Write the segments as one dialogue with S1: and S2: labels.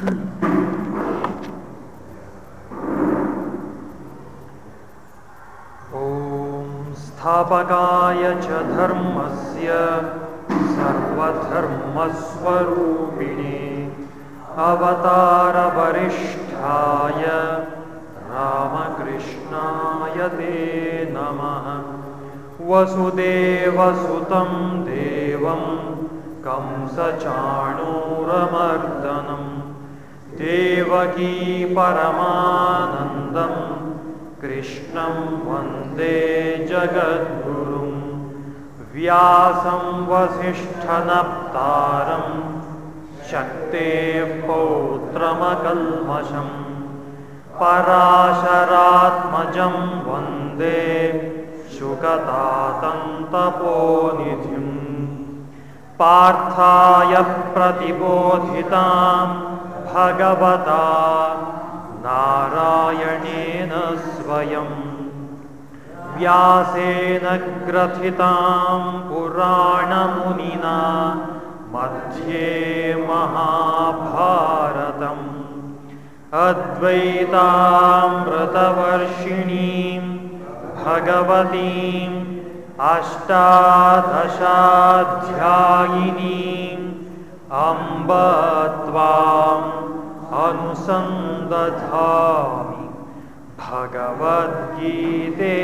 S1: ॐ स्थापकाय च धर्मस्य सर्वधर्मस्वरूपिणे अवतारवरिष्ठाय रामकृष्णाय ते नमः। वसुदेवसुतं देवं कंसचाणूरमर्दनं देवकी परमानन्दं कृष्णं वन्दे जगद्गुरुं व्यासं वसिष्ठनप्तारं शक्तेः पौत्रमकल्मषं पराशरात्मजं वन्दे शुकतातन्तपोनिधिम् पार्थाय प्रतिबोधितां भगवता नारायणेन स्वयं। व्यासेन ग्रथितां पुराणमुनिना मध्ये महाभारतम्। अद्वैतामृतवर्षिणीं भगवतीम् अष्टादशाध्यायिनीम् अम्ब त्वाम् अनुसन्दधामि भगवद्गीते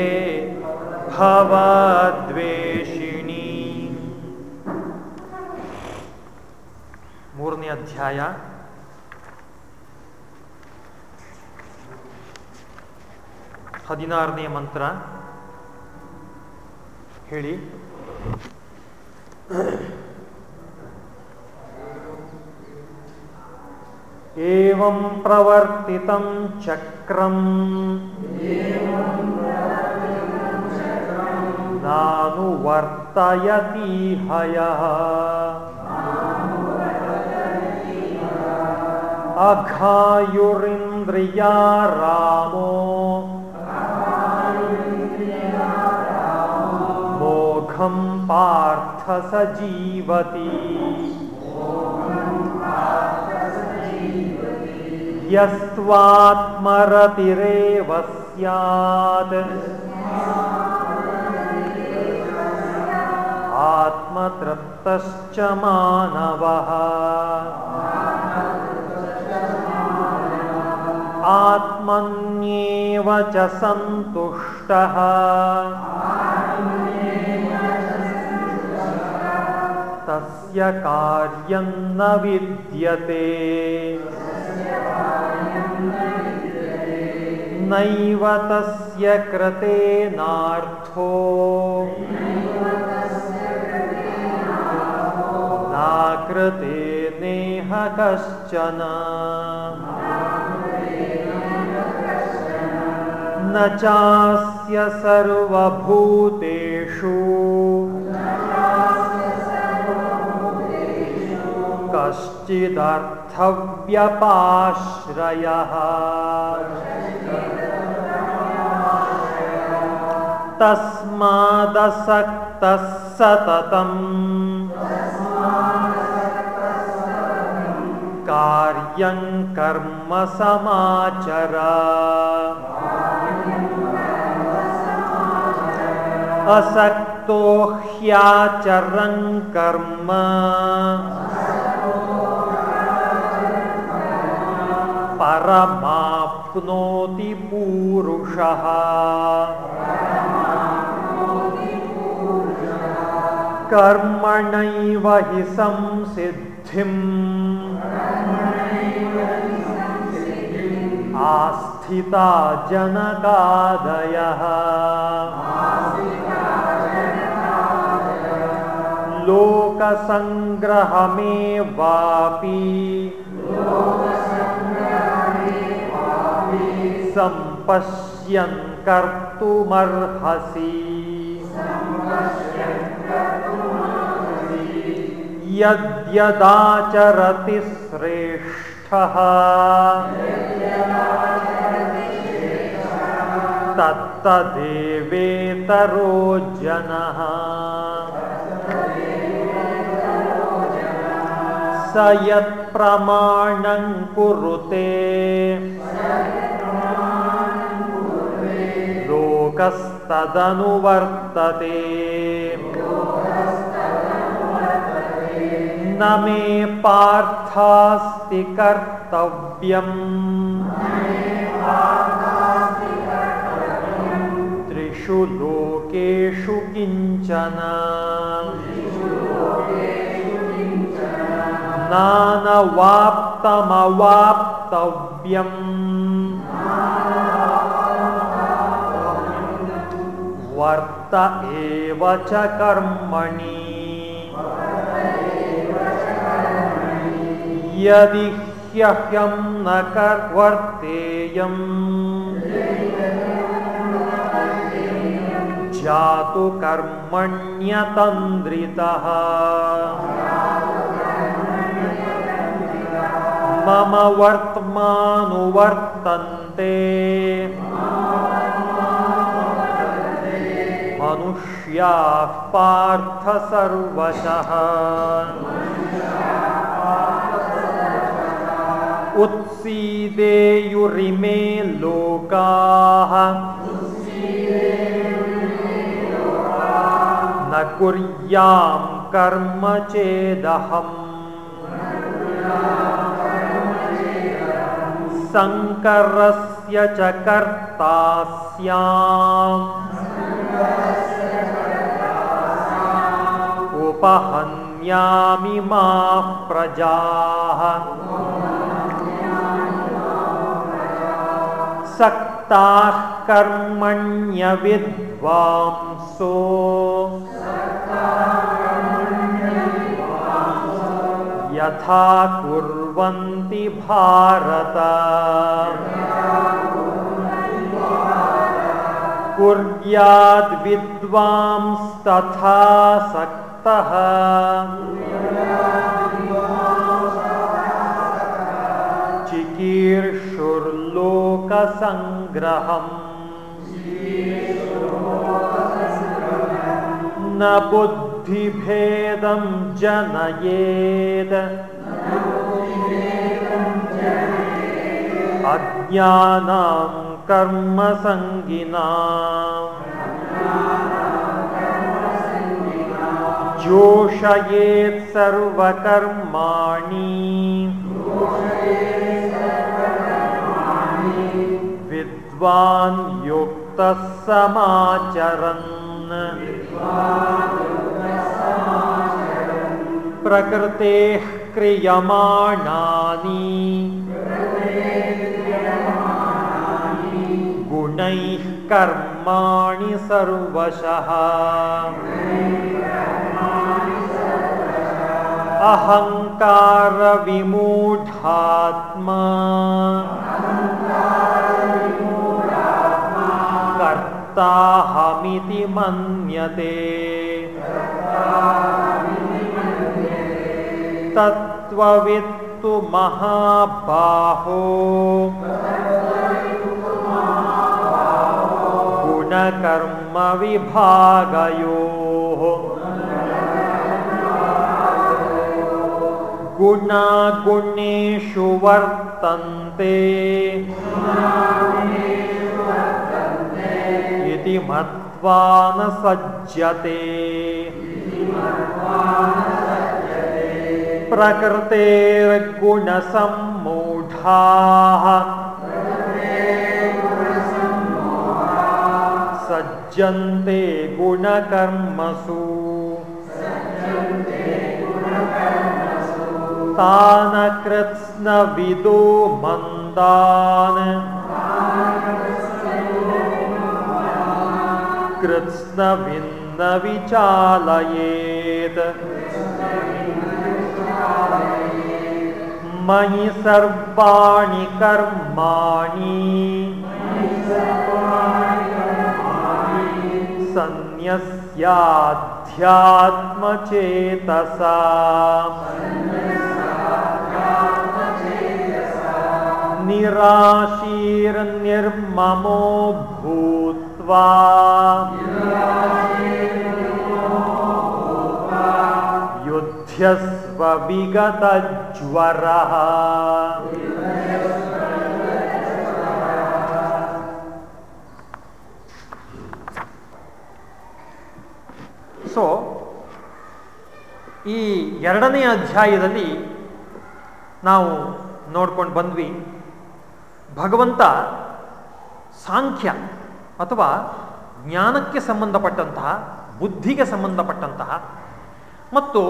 S1: ಭವದ್ವೇಷಿಣಿ ಮೂರನೇ ಅಧ್ಯಾಯ ಹದಿನಾರನೇ ಮಂತ್ರ ಹೇಳಿ एवं प्रवर्तितं चक्रम्। नानुवर्तयति हयः। अघायुरिन्द्रिया रामो। मोघं पार्थ स जीवति। यस्त्वात्मरतिरेव स्यात् आत्मतृप्तश्च मानवः आत्मन्येव च सन्तुष्टः तस्य कार्यं न विद्यते तस्य कृतेनार्थो नाकृते नेह कश्चन। न चास्य सर्वभूतेषु। कश्चिदर्थव्यपाश्रयः। तस्मादसक्तः सततम् कार्यं कर्म समाचर। असक्तो ह्याचरं कर्म। परमाप्नोति पूरुषः। कर्मणैव हि संसिद्धिम्। आस्थिता जनकादयः। लोकसङ्ग्रहमेवापि। सम्पश्यन् कर्तुमर्हसि। यद्यदाचरति श्रेष्ठः। तत्तदेवेतरो जनः। स यत् प्रमाणं कुरुते। लोकस्तदनुवर्तते। न मे पार्थास्ति कर्तव्यम्। त्रिषु लोकेषु किंचन। नानवाप्तमवाप्तव्यम्। वर्त एव च कर्मणि। यदि ह्यह्यं न कर्वर्तेयम्। जातु कर्मण्यतन्द्रितः। मम वर्त्मानुवर्तन्ते। मनुष्याः पार्थ सर्वशः। उत्सीदेयुरिमे लोकाः न कुर्यां कर्म चेदहम्। शङ्करस्य च कर्ता स्याम्। उपहन्यामि माः प्रजाः सक्ताः कर्मण्यविद्वांसो। यथा कुर्वन्ति भारत। कुर्याद्विद्वांस्तथा सक्तः। चिकीर्षुर्लोकसङ्ग्रहम् न बुद्धिभेदं जनयेत् अज्ञानां कर्मसङ्गिनाम् जोषयेत् सर्वकर्माणि। विद्वान् युक्तः समाचरन् प्रकृतेः क्रियमाणानि गुणैः कर्माणि सर्वशः अहङ्कारविमूढात्मा कर्ताहमिति मन्यते। तत्त्ववित्तु महाबाहो गुणकर्मविभागयोः। गुणागुणेषु वर्तन्ते। इति मत्वा न सज्जते प्रकृतेर्गुणसम्मूढाः सज्जन्ते गुणकर्मसु। कृत्स्नविदो मन्दान् कृत्स्नभिन्न विचालयेत् मयि सर्वाणि कर्माणि सन्न्यस्याध्यात्मचेतसा निराशीर्निर्ममो भूत्वा युध्यस्व स्वविगतज्वरः ಸೊ ಈ ಎರಡನೇ ಅಧ್ಯಾಯದಲ್ಲಿ ನಾವು ನೋಡ್ಕೊಂಡು ಬಂದ್ವಿ ಭಗವಂತ ಸಾಂಖ್ಯ ಅಥವಾ ಜ್ಞಾನಕ್ಕೆ ಸಂಬಂಧಪಟ್ಟಂತಹ, ಬುದ್ಧಿಗೆ ಸಂಬಂಧಪಟ್ಟಂತಹ, ಮತ್ತು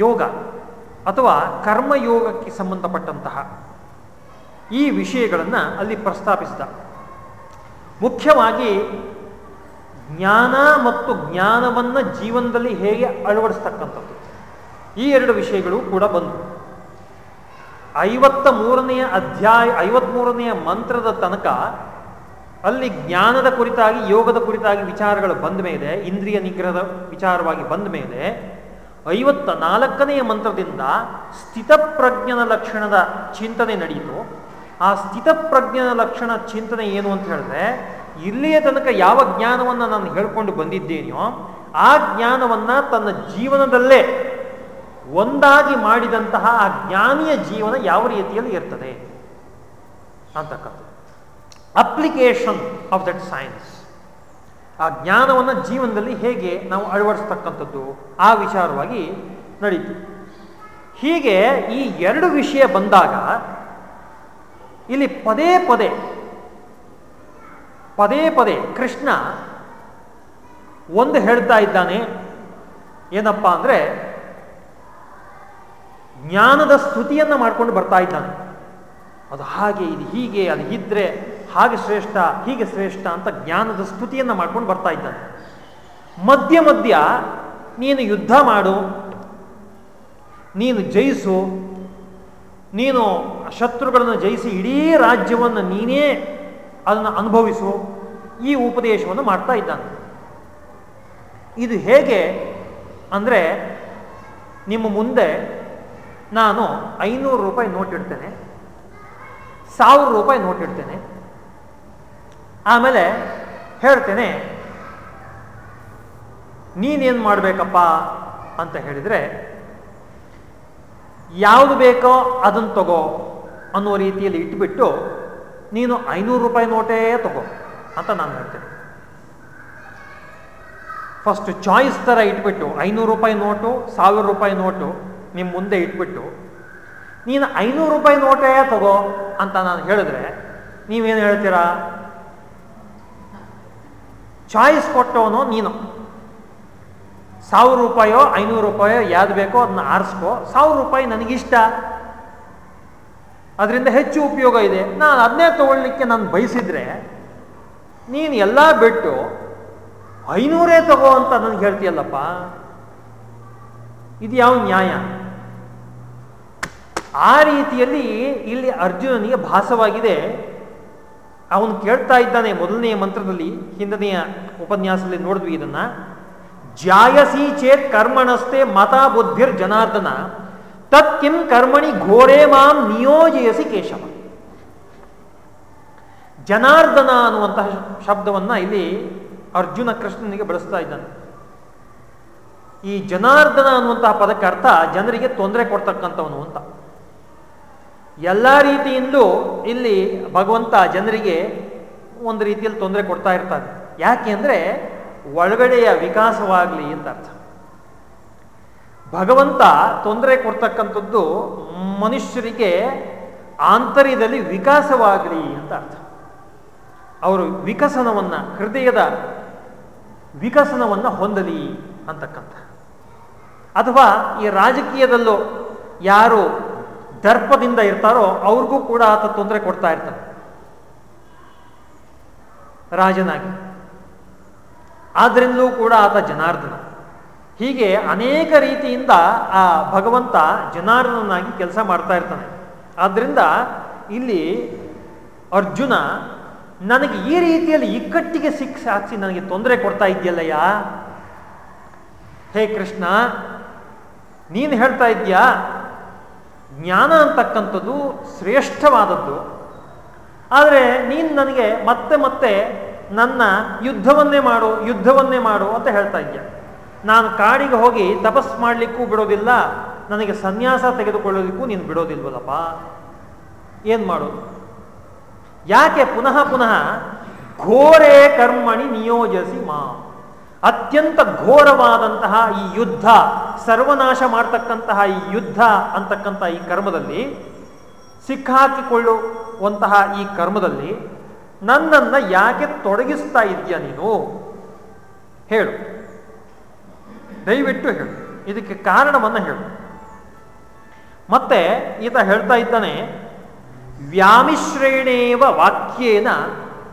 S1: ಯೋಗ ಅಥವಾ ಕರ್ಮಯೋಗಕ್ಕೆ ಸಂಬಂಧಪಟ್ಟಂತಹ ಈ ವಿಷಯಗಳನ್ನು ಅಲ್ಲಿ ಪ್ರಸ್ತಾಪಿಸಿದ. ಮುಖ್ಯವಾಗಿ ಜ್ಞಾನ ಮತ್ತು ಜ್ಞಾನವನ್ನು ಜೀವನದಲ್ಲಿ ಹೇಗೆ ಅಳವಡಿಸ್ತಕ್ಕಂಥದ್ದು. ಈ ಎರಡು ವಿಷಯಗಳು ಕೂಡ ಬಂದವು. ಐವತ್ತ ಮೂರನೆಯ ಅಧ್ಯಾಯ ಐವತ್ಮೂರನೆಯ ಮಂತ್ರದ ತನಕ ಅಲ್ಲಿ ಜ್ಞಾನದ ಕುರಿತಾಗಿ, ಯೋಗದ ಕುರಿತಾಗಿ ವಿಚಾರಗಳು ಬಂದ ಮೇಲೆ, ಇಂದ್ರಿಯ ನಿಗ್ರಹದ ವಿಚಾರವಾಗಿ ಬಂದ ಮೇಲೆ, ಐವತ್ತ ನಾಲ್ಕನೆಯ ಮಂತ್ರದಿಂದ ಸ್ಥಿತಪ್ರಜ್ಞನ ಲಕ್ಷಣದ ಚಿಂತನೆ ನಡೆಯಿತು. ಆ ಸ್ಥಿತಪ್ರಜ್ಞನ ಲಕ್ಷಣ ಚಿಂತನೆ ಏನು ಅಂತ ಹೇಳಿದ್ರೆ, ಇಲ್ಲಿಯ ತನಕ ಯಾವ ಜ್ಞಾನವನ್ನು ನಾನು ಹೇಳ್ಕೊಂಡು ಬಂದಿದ್ದೇನೆಯೋ, ಆ ಜ್ಞಾನವನ್ನು ತನ್ನ ಜೀವನದಲ್ಲೇ ಒಂದಾಗಿ ಮಾಡಿದಂತಹ ಆ ಜ್ಞಾನಿಯ ಜೀವನ ಯಾವ ರೀತಿಯಲ್ಲಿ ಇರ್ತದೆ ಅಂತಕ್ಕಂಥದ್ದು. Application of that science. ಆ ಜ್ಞಾನವನ್ನು ಜೀವನದಲ್ಲಿ ಹೇಗೆ ನಾವು ಅಳವಡಿಸ್ತಕ್ಕಂಥದ್ದು ಆ ವಿಚಾರವಾಗಿ ನಡೀತು. ಹೀಗೆ ಈ ಎರಡು ವಿಷಯ ಬಂದಾಗ ಇಲ್ಲಿ ಪದೇ ಪದೇ ಪದೇ ಪದೇ ಕೃಷ್ಣ ಒಂದು ಹೇಳ್ತಾ ಇದ್ದಾನೆ, ಏನಪ್ಪ ಅಂದರೆ ಜ್ಞಾನದ ಸ್ತುತಿಯನ್ನು ಮಾಡ್ಕೊಂಡು ಬರ್ತಾ ಇದ್ದಾನೆ. ಅದು ಹಾಗೆ, ಇದು ಹೀಗೆ, ಅದು ಇದ್ರೆ ಹಾಗೆ ಶ್ರೇಷ್ಠ, ಹೀಗೆ ಶ್ರೇಷ್ಠ ಅಂತ ಜ್ಞಾನದ ಸ್ತುತಿಯನ್ನು ಮಾಡ್ಕೊಂಡು ಬರ್ತಾ ಇದ್ದಾನೆ. ಮಧ್ಯ ಮಧ್ಯ ನೀನು ಯುದ್ಧ ಮಾಡು, ನೀನು ಜಯಿಸು, ನೀನು ಶತ್ರುಗಳನ್ನು ಜಯಿಸಿ ಇಡೀ ರಾಜ್ಯವನ್ನು ನೀನೇ ಅದನ್ನು ಅನುಭವಿಸು, ಈ ಉಪದೇಶವನ್ನು ಮಾಡ್ತಾ ಇದ್ದಾನೆ. ಇದು ಹೇಗೆ ಅಂದರೆ ನಿಮ್ಮ ಮುಂದೆ ನಾನು ಐನೂರು ರೂಪಾಯಿ ನೋಟ್ ಇಡ್ತೇನೆ, ಸಾವಿರ ರೂಪಾಯಿ ನೋಟ್ ಇಡ್ತೇನೆ ಆಮೇಲೆ ಹೇಳ್ತೇನೆ, ನೀನೇನು ಮಾಡಬೇಕಪ್ಪ ಅಂತ ಹೇಳಿದರೆ, ಯಾವುದು ಬೇಕೋ ಅದನ್ನು ತಗೋ ಅನ್ನೋ ರೀತಿಯಲ್ಲಿ ಇಟ್ಬಿಟ್ಟು ನೀನು ಐನೂರು ರೂಪಾಯಿ ನೋಟೇ ತಗೋ ಅಂತ ನಾನು ಹೇಳ್ತೇನೆ. ಫಸ್ಟ್ ಚಾಯ್ಸ್ ಥರ ಇಟ್ಬಿಟ್ಟು ಐನೂರು ರೂಪಾಯಿ ನೋಟು, ಸಾವಿರ ರೂಪಾಯಿ ನೋಟು ನಿಮ್ಮ ಮುಂದೆ ಇಟ್ಬಿಟ್ಟು ನೀನು ಐನೂರು ರೂಪಾಯಿ ನೋಟೇ ತಗೋ ಅಂತ ನಾನು ಹೇಳಿದ್ರೆ ನೀವೇನು ಹೇಳ್ತೀರಾ? ಚಾಯ್ಸ್ ಕೊಟ್ಟವನು ನೀನು. ಸಾವಿರ ರೂಪಾಯೋ, ಐನೂರು ರೂಪಾಯೋ, ಯಾವ್ದು ಬೇಕೋ ಅದನ್ನ ಆರಿಸ್ಕೋ. ಸಾವಿರ ರೂಪಾಯಿ ನನಗಿಷ್ಟ. ಅದರಿಂದ ಹೆಚ್ಚು ಉಪಯೋಗ ಇದೆ. ನಾನು ಅದನ್ನೇ ತಗೊಳ್ಳಿಕ್ಕೆ ನಾನು ಬಯಸಿದ್ರೆ, ನೀನು ಎಲ್ಲ ಬಿಟ್ಟು ಐನೂರೇ ತಗೋ ಅಂತ ನನಗೆ ಹೇಳ್ತೀಯಲ್ಲಪ್ಪ. ಇದು ಯಾವ ನ್ಯಾಯ? ಆ ರೀತಿಯಲ್ಲಿ ಇಲ್ಲಿ ಅರ್ಜುನನಿಗೆ ಭಾಸವಾಗಿದೆ. ಅವನು ಕೇಳ್ತಾ ಇದ್ದಾನೆ ಮೊದಲನೆಯ ಮಂತ್ರದಲ್ಲಿ, ಹಿಂದನೆಯ ಉಪನ್ಯಾಸದಲ್ಲಿ ನೋಡಿದ್ವಿ ಇದನ್ನ. ಜಾಯಸಿ ಚೇತ್ ಕರ್ಮಣಸ್ತೆ ಮತ ಬುದ್ಧಿರ್ ಜನಾರ್ದನ, ತತ್ ಕಿಂ ಕರ್ಮಣಿ ಘೋರೇ ಮಾಂ ನಿಯೋಜಯಸಿ ಕೇಶವ. ಜನಾರ್ದನ ಅನ್ನುವಂತಹ ಶಬ್ದವನ್ನ ಇಲ್ಲಿ ಅರ್ಜುನ ಕೃಷ್ಣನಿಗೆ ಬಳಸ್ತಾ ಇದ್ದಾನೆ. ಈ ಜನಾರ್ದನ ಅನ್ನುವಂತಹ ಪದಕ್ಕೆ ಅರ್ಥ, ಜನರಿಗೆ ತೊಂದರೆ ಕೊಡ್ತಕ್ಕಂಥವನು ಅಂತ. ಎಲ್ಲ ರೀತಿಯಿಂದಲೂ ಇಲ್ಲಿ ಭಗವಂತ ಜನರಿಗೆ ಒಂದು ರೀತಿಯಲ್ಲಿ ತೊಂದರೆ ಕೊಡ್ತಾ ಇರ್ತಾನೆ ಯಾಕೆ ಅಂದರೆ ಒಳಗಡೆಯ ವಿಕಾಸವಾಗಲಿ ಅಂತ ಅರ್ಥ. ಭಗವಂತ ತೊಂದರೆ ಕೊಡ್ತಕ್ಕಂಥದ್ದು ಮನುಷ್ಯರಿಗೆ ಆಂತರ್ಯದಲ್ಲಿ ವಿಕಾಸವಾಗಲಿ ಅಂತ ಅರ್ಥ. ಅವರು ವಿಕಸನವನ್ನು, ಹೃದಯದ ವಿಕಸನವನ್ನು ಹೊಂದಲಿ ಅಂತಕ್ಕಂಥ. ಅಥವಾ ಈ ರಾಜಕೀಯದಲ್ಲೂ ಯಾರು ದರ್ಪದಿಂದ ಇರ್ತಾರೋ ಅವ್ರಿಗೂ ಕೂಡ ಆತ ತೊಂದರೆ ಕೊಡ್ತಾ ಇರ್ತಾನೆ. ರಾಜನಾಗಿ. ಆದ್ರಿಂದಲೂ ಕೂಡ ಆತ ಜನಾರ್ದನ. ಹೀಗೆ ಅನೇಕ ರೀತಿಯಿಂದ ಆ ಭಗವಂತ ಜನಾರ್ದನಾಗಿ ಕೆಲಸ ಮಾಡ್ತಾ ಇರ್ತಾನೆ. ಆದ್ರಿಂದ ಇಲ್ಲಿ ಅರ್ಜುನ ನನಗೆ ಈ ರೀತಿಯಲ್ಲಿ ಇಕ್ಕಟ್ಟಿಗೆ ಸಿಕ್ಕ ಸಾಕ್ಷಿ ನನಗೆ ತೊಂದರೆ ಕೊಡ್ತಾ ಇದೆಯಲ್ಲಯ್ಯ ಹೇ ಕೃಷ್ಣ, ನೀನು ಹೇಳ್ತಾ ಇದ್ದೀಯಾ? ಜ್ಞಾನ ಅಂತಕ್ಕಂಥದ್ದು ಶ್ರೇಷ್ಠವಾದದ್ದು. ಆದರೆ ನೀನು ನನಗೆ ಮತ್ತೆ ಮತ್ತೆ ನನ್ನ ಯುದ್ಧವನ್ನೇ ಮಾಡು ಯುದ್ಧವನ್ನೇ ಮಾಡು ಅಂತ ಹೇಳ್ತಾ ಇದ್ದೆ ನಾನು ಕಾಡಿಗೆ ಹೋಗಿ ತಪಸ್ ಮಾಡಲಿಕ್ಕೂ ಬಿಡೋದಿಲ್ಲ, ನನಗೆ ಸನ್ಯಾಸ ತೆಗೆದುಕೊಳ್ಳೋದಕ್ಕೂ ನೀನು ಬಿಡೋದಿಲ್ವಲ್ಲಪ್ಪ? ಏನು ಮಾಡೋದು? ಯಾಕೆ ಪುನಃ ಪುನಃ ಘೋರೆ ಕರ್ಮಣಿ ನಿಯೋಜಿಸಿ ಮಾ? ಅತ್ಯಂತ ಘೋರವಾದಂತಹ ಈ ಯುದ್ಧ, ಸರ್ವನಾಶ ಮಾಡ್ತಕ್ಕಂತಹ ಈ ಯುದ್ಧ ಅಂತಕ್ಕಂಥ ಈ ಕರ್ಮದಲ್ಲಿ ಸಿಕ್ಕಾಕಿಕೊಳ್ಳುವಂತಹ ಈ ಕರ್ಮದಲ್ಲಿ ನನ್ನನ್ನು ಯಾಕೆ ತೊಡಗಿಸ್ತಾ ಇದೆಯಾ ನೀನು? ಹೇಳು. ದಯವಿಟ್ಟು ಹೇಳು. ಇದಕ್ಕೆ ಕಾರಣವನ್ನು ಹೇಳು. ಮತ್ತೆ ಈತ ಹೇಳ್ತಾ ಇದ್ದಾನೆ, ವ್ಯಾಮಿಶ್ರೇಣೇವ ವಾಕ್ಯೇನ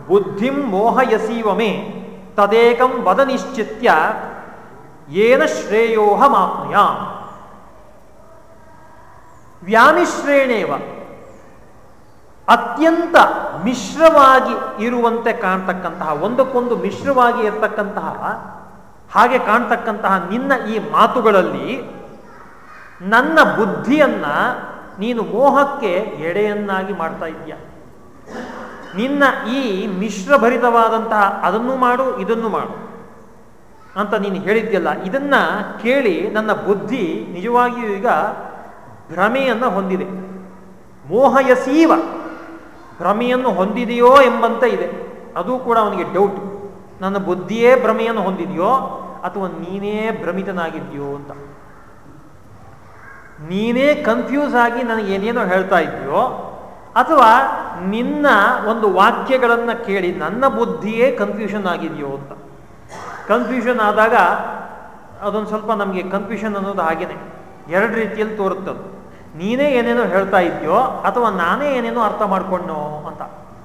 S1: ಬುದ್ಧಿಂ ಮೋಹಯಸೀವಮೇ. ತದೇಕಂ ವದ ನಿಶ್ಚಿತ್ಯ ಏನ ಶ್ರೇಯೋಹ ಮಾಪ್ನುಯ ವ್ಯಾಮಿಶ್ರೇಣೇವ. ಅತ್ಯಂತ ಮಿಶ್ರವಾಗಿ ಇರುವಂತೆ ಕಾಣ್ತಕ್ಕಂತಹ, ಒಂದಕ್ಕೊಂದು ಮಿಶ್ರವಾಗಿ ಇರತಕ್ಕಂತಹ, ಹಾಗೆ ಕಾಣ್ತಕ್ಕಂತಹ ನಿನ್ನ ಈ ಮಾತುಗಳಲ್ಲಿ ನನ್ನ ಬುದ್ಧಿಯನ್ನ ನೀನು ಮೋಹಕ್ಕೆ ಎಡೆಯನ್ನಾಗಿ ಮಾಡ್ತಾ ಇದೆಯ ನಿನ್ನ ಈ ಮಿಶ್ರಭರಿತವಾದಂತಹ ಅದನ್ನು ಮಾಡು, ಇದನ್ನು ಮಾಡು. ಅಂತ ನೀನು ಹೇಳಿದ್ಯಲ್ಲ, ಇದನ್ನ ಕೇಳಿ ನನ್ನ ಬುದ್ಧಿ ನಿಜವಾಗಿಯೂ ಈಗ ಭ್ರಮೆಯನ್ನು ಹೊಂದಿದೆ. ಮೋಹಯಸೀವ ಭ್ರಮೆಯನ್ನು ಹೊಂದಿದೆಯೋ ಎಂಬಂತೆ ಇದೆ. ಅದು ಕೂಡ ಅವನಿಗೆ ಡೌಟ್ ನನ್ನ ಬುದ್ಧಿಯೇ ಭ್ರಮೆಯನ್ನು ಹೊಂದಿದೆಯೋ ಅಥವಾ ನೀನೇ ಭ್ರಮಿತನಾಗಿದೆಯೋ ಅಂತ. ನೀನೇ ಕನ್ಫ್ಯೂಸ್ ಆಗಿ ನನಗೆ ಏನೇನೋ ಹೇಳ್ತಾ ಇದೆಯೋ ಅಥವಾ ನಿನ್ನ ಒಂದು ವಾಕ್ಯಗಳನ್ನು ಕೇಳಿ ನನ್ನ ಬುದ್ಧಿಯೇ ಕನ್ಫ್ಯೂಷನ್ ಆಗಿದೆಯೋ ಅಂತ. ಕನ್ಫ್ಯೂಷನ್ ಆದಾಗ ಅದೊಂದು ಸ್ವಲ್ಪ ನಮಗೆ ಕನ್ಫ್ಯೂಷನ್ ಅನ್ನೋದು ಹಾಗೇನೆ. ಎರಡು ರೀತಿಯಲ್ಲಿ ತೋರುತ್ತದು. ನೀನೇ ಏನೇನೋ ಹೇಳ್ತಾ ಇದೆಯೋ ಅಥವಾ ನಾನೇ ಏನೇನೋ ಅರ್ಥ ಮಾಡ್ಕೊಂಡೋ ಅಂತ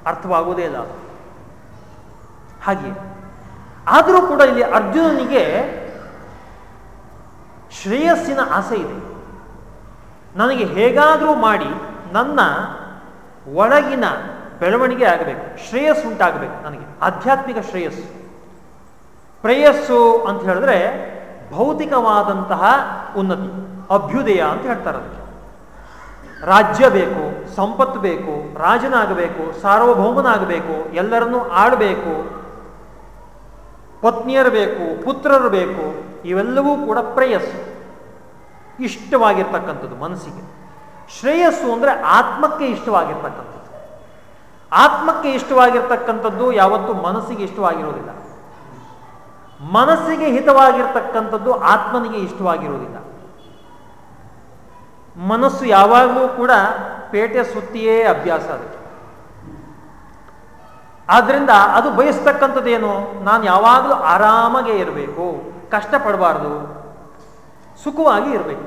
S1: ಅರ್ಥವಾಗುವುದೇ ಇಲ್ಲ ಹಾಗೆ. ಆದರೂ ಕೂಡ ಇಲ್ಲಿ ಅರ್ಜುನನಿಗೆ ಶ್ರೇಯಸ್ಸಿನ ಆಸೆ ಇದೆ. ನನಗೆ ಹೇಗಾದರೂ ಮಾಡಿ ನನ್ನ ಒಳಗಿನ ಬೆಳವಣಿಗೆ ಆಗಬೇಕು. ಶ್ರೇಯಸ್ಸು ಉಂಟಾಗಬೇಕು ನನಗೆ. ಆಧ್ಯಾತ್ಮಿಕ ಶ್ರೇಯಸ್ಸು. ಪ್ರೇಯಸ್ಸು ಅಂತ ಹೇಳಿದ್ರೆ ಭೌತಿಕವಾದಂತಹ ಉನ್ನತಿ. ಅಭ್ಯುದಯ ಅಂತ ಹೇಳ್ತಾರೆ ಅದಕ್ಕೆ. ರಾಜ್ಯ ಬೇಕು, ಸಂಪತ್ತು ಬೇಕು, ರಾಜನಾಗಬೇಕು, ಸಾರ್ವಭೌಮನಾಗಬೇಕು, ಎಲ್ಲರನ್ನೂ ಆಡಬೇಕು ಪತ್ನಿಯರು ಬೇಕು, ಪುತ್ರರು ಬೇಕು, ಇವೆಲ್ಲವೂ ಕೂಡ ಪ್ರೇಯಸ್ಸು. ಇಷ್ಟವಾಗಿರ್ತಕ್ಕಂಥದ್ದು ಮನಸ್ಸಿಗೆ. ಶ್ರೇಯಸ್ಸು ಅಂದರೆ ಆತ್ಮಕ್ಕೆ ಇಷ್ಟವಾಗಿರ್ತಕ್ಕಂಥದ್ದು. ಆತ್ಮಕ್ಕೆ ಇಷ್ಟವಾಗಿರ್ತಕ್ಕಂಥದ್ದು ಯಾವತ್ತೂ ಮನಸ್ಸಿಗೆ ಇಷ್ಟವಾಗಿರೋದಿಲ್ಲ. ಮನಸ್ಸಿಗೆ ಹಿತವಾಗಿರ್ತಕ್ಕಂಥದ್ದು ಆತ್ಮನಿಗೆ ಇಷ್ಟವಾಗಿರೋದಿಲ್ಲ. ಮನಸ್ಸು ಯಾವಾಗಲೂ ಕೂಡ ಪೇಟೆ ಸುತ್ತಿಯೇ ಅಭ್ಯಾಸ ಅದಕ್ಕೆ ಆದ್ರಿಂದ ಅದು ಬಯಸ್ತಕ್ಕಂಥದ್ದೇನು? ನಾನು ಯಾವಾಗಲೂ ಆರಾಮಾಗೆ ಇರಬೇಕು, ಕಷ್ಟಪಡಬಾರ್ದು, ಸುಖವಾಗಿ ಇರಬೇಕು.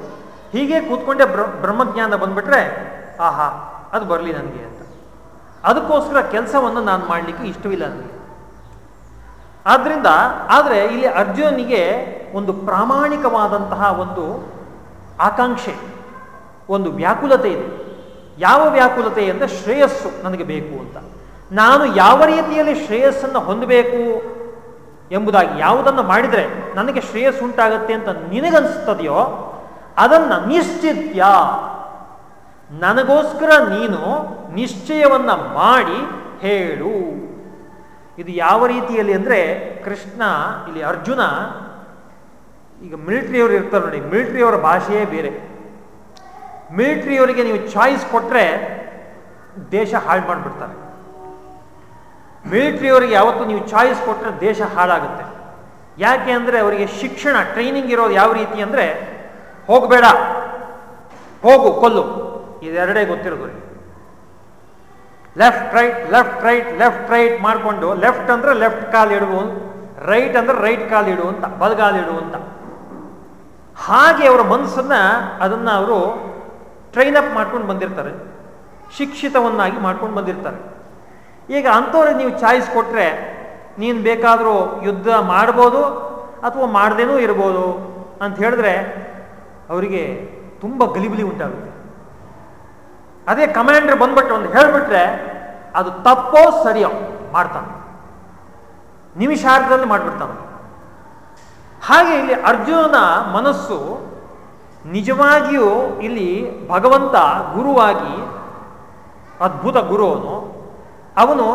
S1: ಹೀಗೆ ಕೂತ್ಕೊಂಡೆ ಬ್ರ, ಬ್ರಹ್ಮಜ್ಞಾನ ಬಂದ್ಬಿಟ್ರೆ, ಆಹಾ, ಅದು ಬರಲಿ ನನಗೆ ಅಂತ. ಅದಕ್ಕೋಸ್ಕರ ಕೆಲಸವನ್ನು ನಾನು ಮಾಡಲಿಕ್ಕೆ ಇಷ್ಟವಿಲ್ಲ ನನಗೆ. ಆದ್ರಿಂದ, ಆದರೆ ಇಲ್ಲಿ ಅರ್ಜುನಿಗೆ ಒಂದು ಪ್ರಾಮಾಣಿಕವಾದಂತಹ ಒಂದು ಆಕಾಂಕ್ಷೆ, ಒಂದು ವ್ಯಾಕುಲತೆ ಇದೆ. ಯಾವ ವ್ಯಾಕುಲತೆ ಅಂದರೆ ಶ್ರೇಯಸ್ಸು ನನಗೆ ಬೇಕು ಅಂತ. ನಾನು ಯಾವ ರೀತಿಯಲ್ಲಿ ಶ್ರೇಯಸ್ಸನ್ನು ಹೊಂದಬೇಕು ಎಂಬುದಾಗಿ ಯಾವುದನ್ನು ಮಾಡಿದರೆ ನನಗೆ ಶ್ರೇಯಸ್ಸು ಉಂಟಾಗತ್ತೆ ಅಂತ ನಿನಗನ್ಸ್ತದೆಯೋ ಅದನ್ನು ನಿಶ್ಚಿತ್ಯ. ನನಗೋಸ್ಕರ ನೀನು ನಿಶ್ಚಯವನ್ನ ಮಾಡಿ ಹೇಳು. ಇದು ಯಾವ ರೀತಿಯಲ್ಲಿ ಅಂದರೆ ಕೃಷ್ಣ, ಇಲ್ಲಿ ಅರ್ಜುನ, ಈಗ ಮಿಲಿಟ್ರಿಯವರು ಇರ್ತಾರೆ ನೋಡಿ, ಮಿಲಿಟ್ರಿಯವರ ಭಾಷೆಯೇ ಬೇರೆ. ಮಿಲಿಟ್ರಿಯವರಿಗೆ ನೀವು ಚಾಯ್ಸ್ ಕೊಟ್ಟರೆ ದೇಶ ಹಾಳು ಮಾಡಿಬಿಡ್ತಾರೆ. ಮಿಲಿಟ್ರಿಯವರಿಗೆ ಯಾವತ್ತು ನೀವು ಚಾಯ್ಸ್ ಕೊಟ್ಟರೆ ದೇಶ ಹಾಳಾಗುತ್ತೆ. ಯಾಕೆ ಅಂದರೆ ಅವರಿಗೆ ಶಿಕ್ಷಣ, ಟ್ರೈನಿಂಗ್ ಇರೋದು ಯಾವ ರೀತಿ ಅಂದರೆ ಹೋಗಬೇಡ. ಹೋಗು, ಕೊಲ್ಲು. ಇದೆರಡೇ ಗೊತ್ತಿರೋದು left right left right left right ಮಾಡಿಕೊಂಡು ಲೆಫ್ಟ್ ಅಂದ್ರೆ ಲೆಫ್ಟ್ ಕಾಲ್ ಇಡುವು ರೈಟ್ ಅಂದ್ರೆ ರೈಟ್ ಕಾಲ್ ಇಡು ಅಂತ, ಬಲಗಾಲ್ ಇಡು ಅಂತ. ಹಾಗೆ ಅವರ ಮನಸ್ಸನ್ನ ಅದನ್ನ ಅವರು ಟ್ರೈನ್ ಅಪ್ ಮಾಡ್ಕೊಂಡು ಬಂದಿರ್ತಾರೆ. ಶಿಕ್ಷಿತವನ್ನಾಗಿ ಮಾಡ್ಕೊಂಡು ಬಂದಿರ್ತಾರೆ. ಈಗ ಅಂಥವ್ರಿಗೆ ನೀವು ಚಾಯ್ಸ್ ಕೊಟ್ಟರೆ ನೀನು ಬೇಕಾದರೂ ಯುದ್ಧ ಮಾಡ್ಬೋದು ಅಥವಾ ಮಾಡ್ದೇನೂ ಇರ್ಬೋದು ಅಂತ ಹೇಳಿದ್ರೆ ಅವರಿಗೆ ತುಂಬ ಗಲಿಬಿಲಿ ಉಂಟಾಗುತ್ತೆ. ಅದೇ ಕಮಾಂಡರ್ ಬಂದ್ಬಿಟ್ಟು ಒಂದು ಹೇಳ್ಬಿಟ್ರೆ ಅದು ತಪ್ಪೋ ಸರಿಯೋ ಮಾಡ್ತಾನೆ. ನಿಮಿಷಾರ್ಧದಲ್ಲಿ ಮಾಡಿಬಿಡ್ತಾನೆ. ಹಾಗೆ ಇಲ್ಲಿ ಅರ್ಜುನನ ಮನಸ್ಸು ನಿಜವಾಗಿಯೂ ಇಲ್ಲಿ ಭಗವಂತ ಗುರುವಾಗಿ ಅದ್ಭುತ ಗುರು ಅವನು. ಅವನು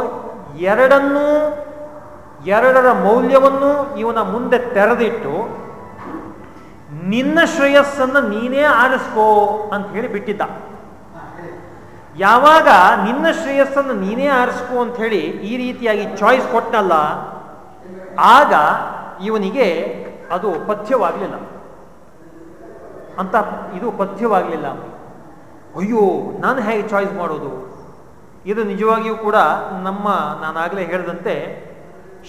S1: ಎರಡನ್ನೂ, ಎರಡರ ಮೌಲ್ಯವನ್ನು ಇವನ ಮುಂದೆ ತೆರೆದಿಟ್ಟು ನಿನ್ನ ಶ್ರೇಯಸ್ಸನ್ನು ನೀನೇ ಆರಿಸ್ಕೋ ಅಂತ ಹೇಳಿ ಬಿಟ್ಟಿದ್ದ. ಯಾವಾಗ ನಿನ್ನ ಶ್ರೇಯಸ್ಸನ್ನು ನೀನೇ ಆರಿಸ್ಕೋ ಅಂತ ಹೇಳಿ ಈ ರೀತಿಯಾಗಿ ಚಾಯ್ಸ್ ಕೊಟ್ಟಲ್ಲ ಆಗ ಇವನಿಗೆ ಅದು ಪಥ್ಯವಾಗಲಿಲ್ಲ ಅಂತ ಇದು ಪಥ್ಯವಾಗಲಿಲ್ಲ ಅಯ್ಯೋ ನಾನು ಹೇಗೆ ಚಾಯ್ಸ್ ಮಾಡೋದು? ಇದು ನಿಜವಾಗಿಯೂ ಕೂಡ ನಮ್ಮ ನಾನಾಗಲೇ ಹೇಳಿದಂತೆ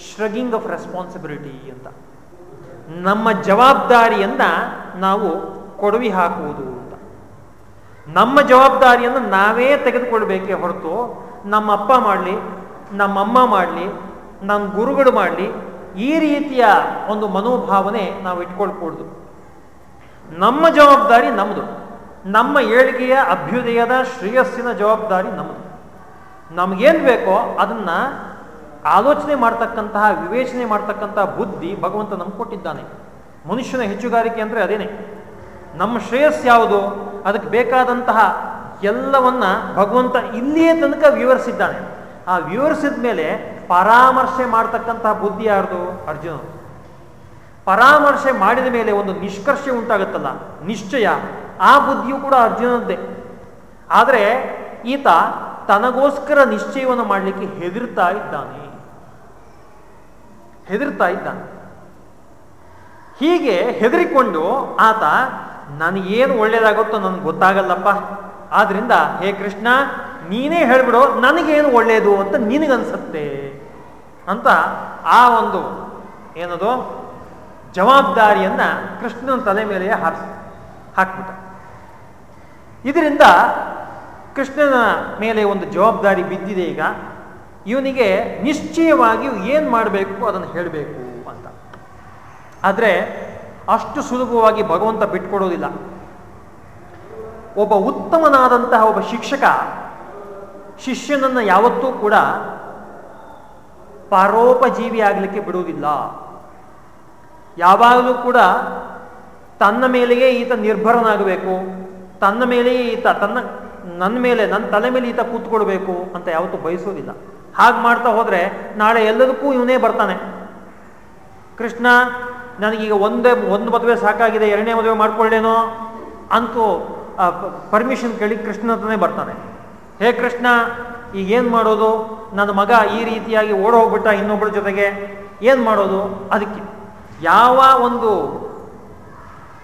S1: ಶ್ರಗಿಂಗ್ ಆಫ್ ರೆಸ್ಪಾನ್ಸಿಬಿಲಿಟಿ ಅಂತ. ನಮ್ಮ ಜವಾಬ್ದಾರಿಯನ್ನ ನಾವು ಕೊಡವಿ ಹಾಕುವುದು ಅಂತ. ನಮ್ಮ ಜವಾಬ್ದಾರಿಯನ್ನು ನಾವೇ ತೆಗೆದುಕೊಳ್ಬೇಕೇ ಹೊರತು ನಮ್ಮ ಅಪ್ಪ ಮಾಡಲಿ ನಮ್ಮಮ್ಮ ಮಾಡಲಿ, ನಮ್ಮ ಗುರುಗಳು ಮಾಡಲಿ ಈ ರೀತಿಯ ಒಂದು ಮನೋಭಾವನೆ ನಾವು ಇಟ್ಕೊಳ್ಕೂಡ್ದು ನಮ್ಮ ಜವಾಬ್ದಾರಿ ನಮ್ಮದು ನಮ್ಮ ಏಳಿಗೆಯ, ಅಭ್ಯುದಯದ, ಶ್ರೇಯಸ್ಸಿನ ಜವಾಬ್ದಾರಿ ನಮ್ಮದು ನಮಗೇನು ಬೇಕೋ ಅದನ್ನ ಆಲೋಚನೆ ಮಾಡ್ತಕ್ಕಂತಹ, ವಿವೇಚನೆ ಮಾಡ್ತಕ್ಕಂತಹ ಬುದ್ಧಿ ಭಗವಂತ ನಮ್ಗೆ ಕೊಟ್ಟಿದ್ದಾನೆ. ಮನುಷ್ಯನ ಹೆಚ್ಚುಗಾರಿಕೆ ಅಂದರೆ ಅದೇನೆ. ನಮ್ಮ ಶ್ರೇಯಸ್ ಯಾವುದು? ಅದಕ್ಕೆ ಬೇಕಾದಂತಹ ಎಲ್ಲವನ್ನ ಭಗವಂತ ಇಲ್ಲಿಯೇ ತನಕ ವಿವರಿಸಿದ್ದಾನೆ. ಆ ವಿವರಿಸಿದ ಮೇಲೆ ಪರಾಮರ್ಶೆ ಮಾಡ್ತಕ್ಕಂತಹ ಬುದ್ಧಿ ಯಾರ್ದು? ಅರ್ಜುನ. ಪರಾಮರ್ಶೆ ಮಾಡಿದ ಮೇಲೆ ಒಂದು ನಿಷ್ಕರ್ಷೆ ಉಂಟಾಗುತ್ತಲ್ಲ, ನಿಶ್ಚಯ. ಆ ಬುದ್ಧಿಯು ಕೂಡ ಅರ್ಜುನದ್ದೇ. ಆದರೆ ಈತ ತನಗೋಸ್ಕರ ನಿಶ್ಚಯವನ್ನು ಮಾಡಲಿಕ್ಕೆ ಹೆದರ್ತಾ ಇದ್ದಾನೆ. ಹೆದರ್ತಾ ಇದ್ದಾನೆ ಹೀಗೆ ಹೆದರಿಕೊಂಡು ಆತ, ನನಗೇನು ಒಳ್ಳೇದಾಗುತ್ತೋ ನನಗೆ ಗೊತ್ತಾಗಲ್ಲಪ್ಪ. ಆದ್ರಿಂದ, ಹೇ ಕೃಷ್ಣ, ನೀನೇ ಹೇಳ್ಬಿಡು, ನನಗೇನು ಒಳ್ಳೆಯದು ಅಂತ ನಿನಗನ್ಸತ್ತೆ. ಅಂತ ಆ ಒಂದು ಏನದು, ಜವಾಬ್ದಾರಿಯನ್ನ ಕೃಷ್ಣನ ತಲೆ ಮೇಲೆ ಹಾರಿಸ್, ಹಾಕ್ಬಿಟ್ಟ. ಇದರಿಂದ ಕೃಷ್ಣನ ಮೇಲೆ ಒಂದು ಜವಾಬ್ದಾರಿ ಬಿದ್ದಿದೆ ಈಗ. ಇವನಿಗೆ ನಿಶ್ಚಯವಾಗಿಯೂ ಏನು ಮಾಡಬೇಕು ಅದನ್ನು ಹೇಳಬೇಕು ಅಂತ. ಆದರೆ ಅಷ್ಟು ಸುಲಭವಾಗಿ ಭಗವಂತ ಬಿಟ್ಕೊಡೋದಿಲ್ಲ. ಒಬ್ಬ ಉತ್ತಮನಾದಂತಹ ಒಬ್ಬ ಶಿಕ್ಷಕ ಶಿಷ್ಯನನ್ನು ಯಾವತ್ತೂ ಕೂಡ ಪರೋಪಜೀವಿ ಆಗಲಿಕ್ಕೆ ಬಿಡುವುದಿಲ್ಲ. ಯಾವಾಗಲೂ ಕೂಡ ತನ್ನ ಮೇಲೆಯೇ ಈತ ನಿರ್ಭರನಾಗಬೇಕು, ತನ್ನ ಮೇಲೆಯೇ ಈತ ತನ್ನ, ನನ್ನ ಮೇಲೆ, ನನ್ನ ತಲೆ ಮೇಲೆ ಈತ ಕೂತ್ಕೊಳ್ಬೇಕು ಅಂತ ಯಾವತ್ತೂ ಬಯಸೋದಿಲ್ಲ. ಹಾಗೆ ಮಾಡ್ತಾ ಹೋದರೆ ನಾಳೆ ಎಲ್ಲದಕ್ಕೂ ಇವನೇ ಬರ್ತಾನೆ. ಕೃಷ್ಣ, ನನಗೀಗ ಒಂದೇ, ಒಂದು ಮದುವೆ ಸಾಕಾಗಿದೆ, ಎರಡನೇ ಮದುವೆ ಮಾಡ್ಕೊಳ್ಳೇನೋ ಅಂತೂ ಪರ್ಮಿಷನ್ ಕೇಳಿ ಕೃಷ್ಣ ಬರ್ತಾನೆ. ಹೇ ಕೃಷ್ಣ, ಈಗ ಏನು ಮಾಡೋದು? ನನ್ನ ಮಗ ಈ ರೀತಿಯಾಗಿ ಓಡ ಹೋಗ್ಬಿಟ್ಟ ಇನ್ನೊಬ್ಬರ ಜೊತೆಗೆ. ಏನು ಮಾಡೋದು? ಅದಕ್ಕೆ ಯಾವ ಒಂದು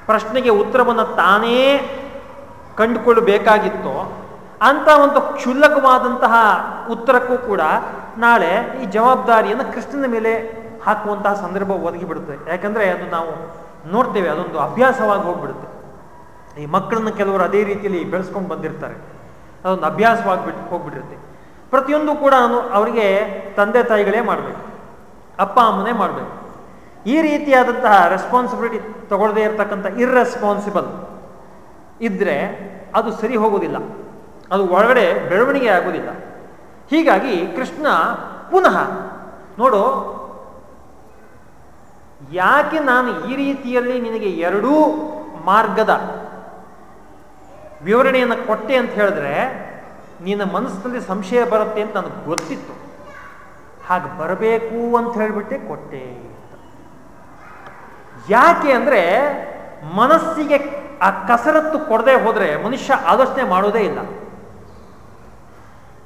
S1: ಪ್ರಶ್ನೆಗೆ ಉತ್ತರವನ್ನು ತಾನೇ ಕಂಡುಕೊಳ್ಳಬೇಕಾಗಿತ್ತೋ ಅಂತ ಒಂದು ಕ್ಷುಲ್ಲಕವಾದಂತಹ ಉತ್ತರಕ್ಕೂ ಕೂಡ ನಾಳೆ ಈ ಜವಾಬ್ದಾರಿಯನ್ನು ಕೃಷ್ಣನ ಮೇಲೆ ಹಾಕುವಂತಹ ಸಂದರ್ಭ ಒದಗಿಬಿಡುತ್ತೆ. ಯಾಕಂದ್ರೆ ಅದು ನಾವು ನೋಡ್ತೇವೆ, ಅದೊಂದು ಅಭ್ಯಾಸವಾಗಿ ಹೋಗ್ಬಿಡುತ್ತೆ. ಈ ಮಕ್ಕಳನ್ನ ಕೆಲವರು ಅದೇ ರೀತಿಯಲ್ಲಿ ಬೆಳೆಸ್ಕೊಂಡು ಬಂದಿರ್ತಾರೆ. ಅದೊಂದು ಅಭ್ಯಾಸವಾಗಿ ಬಿಟ್ಟು ಹೋಗ್ಬಿಟ್ಟಿರುತ್ತೆ. ಪ್ರತಿಯೊಂದು ಕೂಡ ಅವರಿಗೆ ತಂದೆ ತಾಯಿಗಳೇ ಮಾಡಬೇಕು. ಅಪ್ಪ, ಅಮ್ಮನೇ ಮಾಡಬೇಕು. ಈ ರೀತಿಯಾದಂತಹ ರೆಸ್ಪಾನ್ಸಿಬಿಲಿಟಿ ತಗೊಳ್ಳದೇ ಇರತಕ್ಕಂಥ ಇರ್ರೆಸ್ಪಾನ್ಸಿಬಲ್ ಇದ್ರೆ ಅದು ಸರಿ ಹೋಗೋದಿಲ್ಲ. ಅದು ಒಳಗಡೆ ಬೆಳವಣಿಗೆ ಆಗೋದಿಲ್ಲ ಹೀಗಾಗಿ ಕೃಷ್ಣ ಪುನಃ, ನೋಡು, ಯಾಕೆ ನಾನು ಈ ರೀತಿಯಲ್ಲಿ ನಿನಗೆ ಎರಡೂ ಮಾರ್ಗದ ವಿವರಣೆಯನ್ನು ಕೊಟ್ಟೆ ಅಂತ ಹೇಳಿದ್ರೆ, ನಿನ್ನ ಮನಸ್ಸಿನಲ್ಲಿ ಸಂಶಯ ಬರುತ್ತೆ ಅಂತ ನನಗೆ ಗೊತ್ತಿತ್ತು. ಹಾಗೆ ಬರಬೇಕು ಅಂತ ಹೇಳಿಬಿಟ್ಟೆ ಕೊಟ್ಟೆ ಯಾಕೆ ಅಂದರೆ ಮನಸ್ಸಿಗೆ ಆ ಕಸರತ್ತು ಕೊಡದೆ ಹೋದರೆ ಮನುಷ್ಯ ಆಲೋಚನೆ ಮಾಡೋದೇ ಇಲ್ಲ.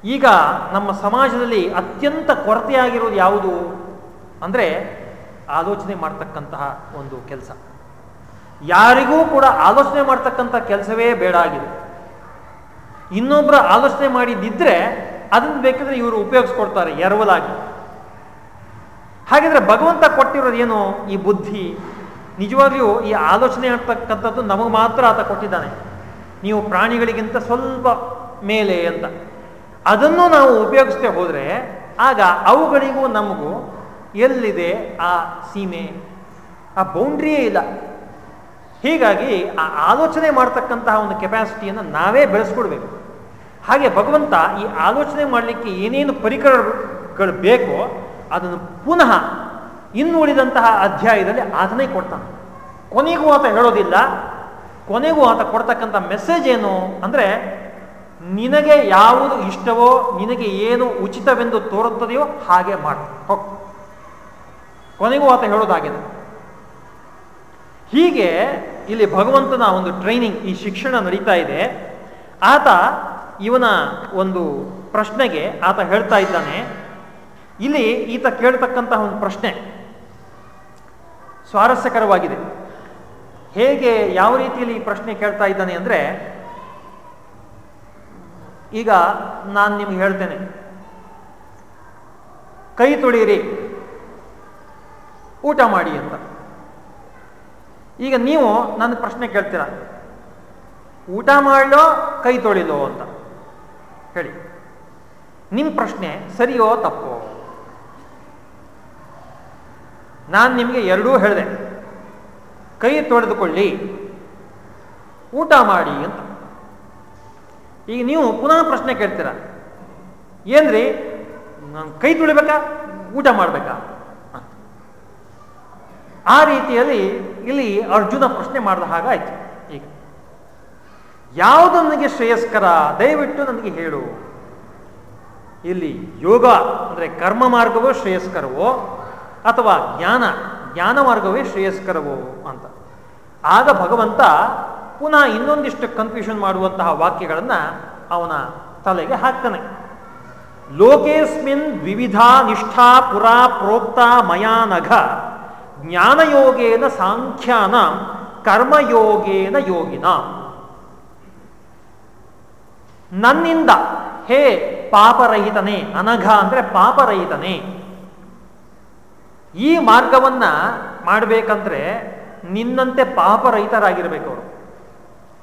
S1: ಈಗ ನಮ್ಮ ಸಮಾಜದಲ್ಲಿ ಅತ್ಯಂತ ಕೊರತೆಯಾಗಿರೋದು ಯಾವುದು ಅಂದರೆ ಆಲೋಚನೆ ಮಾಡ್ತಕ್ಕಂತಹ ಒಂದು ಕೆಲಸ. ಯಾರಿಗೂ ಕೂಡ ಆಲೋಚನೆ ಮಾಡ್ತಕ್ಕಂಥ ಕೆಲಸವೇ ಬೇಡ ಆಗಿದೆ. ಇನ್ನೊಬ್ಬರ ಆಲೋಚನೆ ಮಾಡಿದ್ದಿದ್ರೆ ಅದನ್ನು ಬೇಕಾದ್ರೆ ಇವರು ಉಪಯೋಗಿಸ್ಕೊಡ್ತಾರೆ ಎರವಲಾಗಿ. ಹಾಗಿದ್ರೆ ಭಗವಂತ ಕೊಟ್ಟಿರೋದು ಏನು? ಈ ಬುದ್ಧಿ. ನಿಜವಾಗ್ಲೂ ಈ ಆಲೋಚನೆ ಆಗ್ತಕ್ಕಂಥದ್ದು ನಮಗೆ ಮಾತ್ರ ಆತ ಕೊಟ್ಟಿದ್ದಾನೆ. ನೀವು ಪ್ರಾಣಿಗಳಿಗಿಂತ ಸ್ವಲ್ಪ ಮೇಲೆ ಅಂತ. ಅದನ್ನು ನಾವು ಉಪಯೋಗಿಸ್ತೇ ಹೋದರೆ ಆಗ ಅವುಗಳಿಗೂ ನಮಗೂ ಎಲ್ಲಿದೆ ಆ ಸೀಮೆ? ಆ ಬೌಂಡ್ರಿಯೇ ಇಲ್ಲ. ಹೀಗಾಗಿ ಆ ಆಲೋಚನೆ ಮಾಡ್ತಕ್ಕಂತಹ ಒಂದು ಕೆಪಾಸಿಟಿಯನ್ನು ನಾವೇ ಬೆಳೆಸ್ಕೊಡ್ಬೇಕು. ಹಾಗೆ ಭಗವಂತ ಈ ಆಲೋಚನೆ ಮಾಡಲಿಕ್ಕೆ ಏನೇನು ಪರಿಕರಗಳು ಬೇಕೋ ಅದನ್ನು ಪುನಃ ಇನ್ನು ಉಳಿದಂತಹ ಅಧ್ಯಾಯದಲ್ಲಿ ಆತನೇ ಕೊಡ್ತಾನೆ. ಕೊನೆಗೂ ಆತ ಹೇಳೋದಿಲ್ಲ. ಕೊನೆಗೂ ಆತ ಕೊಡ್ತಕ್ಕಂಥ ಮೆಸೇಜ್ ಏನು ಅಂದರೆ ನಿನಗೆ ಯಾವುದು ಇಷ್ಟವೋ, ನಿನಗೆ ಏನು ಉಚಿತವೆಂದು ತೋರುತ್ತದೆಯೋ ಹಾಗೆ ಮಾಡು. ಹೋಗ್ ಕೊನೆಗೂ ಆತ ಹೇಳೋದಾಗಿದೆ. ಹೀಗೆ ಇಲ್ಲಿ ಭಗವಂತನ ಒಂದು ಟ್ರೈನಿಂಗ್, ಈ ಶಿಕ್ಷಣ ನಡೀತಾ ಇದೆ. ಆತ ಇವನ ಒಂದು ಪ್ರಶ್ನೆಗೆ ಆತ ಹೇಳ್ತಾ ಇದ್ದಾನೆ. ಇಲ್ಲಿ ಈತ ಕೇಳ್ತಕ್ಕಂತಹ ಒಂದು ಪ್ರಶ್ನೆ ಸ್ವಾರಸ್ಯಕರವಾಗಿದೆ. ಹೇಗೆ ಯಾವ ರೀತಿಯಲ್ಲಿ ಈ ಪ್ರಶ್ನೆ ಕೇಳ್ತಾ ಇದ್ದಾನೆ ಅಂದರೆ ಈಗ ನಾನು ನಿಮ್ಗೆ ಹೇಳ್ತೇನೆ. ಕೈ ತೊಳೀರಿ ಊಟ ಮಾಡಿ ಅಂತ. ಈಗ ನೀವು ನನ್ನ ಪ್ರಶ್ನೆ ಕೇಳ್ತೀರ? ಊಟ ಮಾಡಲೋ, ಕೈ ತೊಳಿಲೋ ಅಂತ. ಹೇಳಿ. ನಿಮ್ಮ ಪ್ರಶ್ನೆ ಸರಿಯೋ ತಪ್ಪೋ? ನಾನು ನಿಮಗೆ ಎರಡೂ ಹೇಳಿದೆ. ಕೈ ತೊಳೆದುಕೊಳ್ಳಿ. ಊಟ ಮಾಡಿ ಅಂತ. ಈಗ ನೀವು ಪುನಃ ಪ್ರಶ್ನೆ ಕೇಳ್ತೀರ? ಏನ್ರಿ? ನಾನು ಕೈ ತುಳಿಬೇಕಾ? ಊಟ ಮಾಡಬೇಕಾ? ಆ ರೀತಿಯಲ್ಲಿ ಇಲ್ಲಿ ಅರ್ಜುನ ಪ್ರಶ್ನೆ ಮಾಡಿದ ಹಾಗಾಯ್ತು ಈಗ ಯಾವುದು ನನಗೆ ಶ್ರೇಯಸ್ಕರ? ದಯವಿಟ್ಟು ನನಗೆ ಹೇಳು. ಇಲ್ಲಿ ಯೋಗ ಅಂದರೆ ಕರ್ಮ ಮಾರ್ಗವೋ ಶ್ರೇಯಸ್ಕರವೋ ಅಥವಾ ಜ್ಞಾನ ಜ್ಞಾನ ಮಾರ್ಗವೇ ಶ್ರೇಯಸ್ಕರವೋ ಅಂತ. ಆಗ ಭಗವಂತ ಪುನಃ ಇನ್ನೊಂದಿಷ್ಟು ಕನ್ಫ್ಯೂಷನ್ ಮಾಡುವಂತಹ ವಾಕ್ಯಗಳನ್ನು ಅವನ ತಲೆಗೆ ಹಾಕ್ತಾನೆ. ಲೋಕೇಸ್ಮಿನ್ ವಿವಿಧ ನಿಷ್ಠಾ ಪುರಾ ಪ್ರೋಕ್ತ ಮಯಾನಘ ಜ್ಞಾನಯೋಗೇನ ಸಾಂಖ್ಯಾನ ಕರ್ಮಯೋಗೇನ ಯೋಗಿನ. ನನ್ನಿಂದ ಹೇ ಪಾಪರಹಿತನೇ, ಅನಘ ಅಂದ್ರೆ ಪಾಪರಹಿತನೇ, ಈ ಮಾರ್ಗವನ್ನ ಮಾಡಬೇಕಂದ್ರೆ ನಿನ್ನಂತೆ ಪಾಪರಹಿತರಾಗಿರಬೇಕು ಅವರು.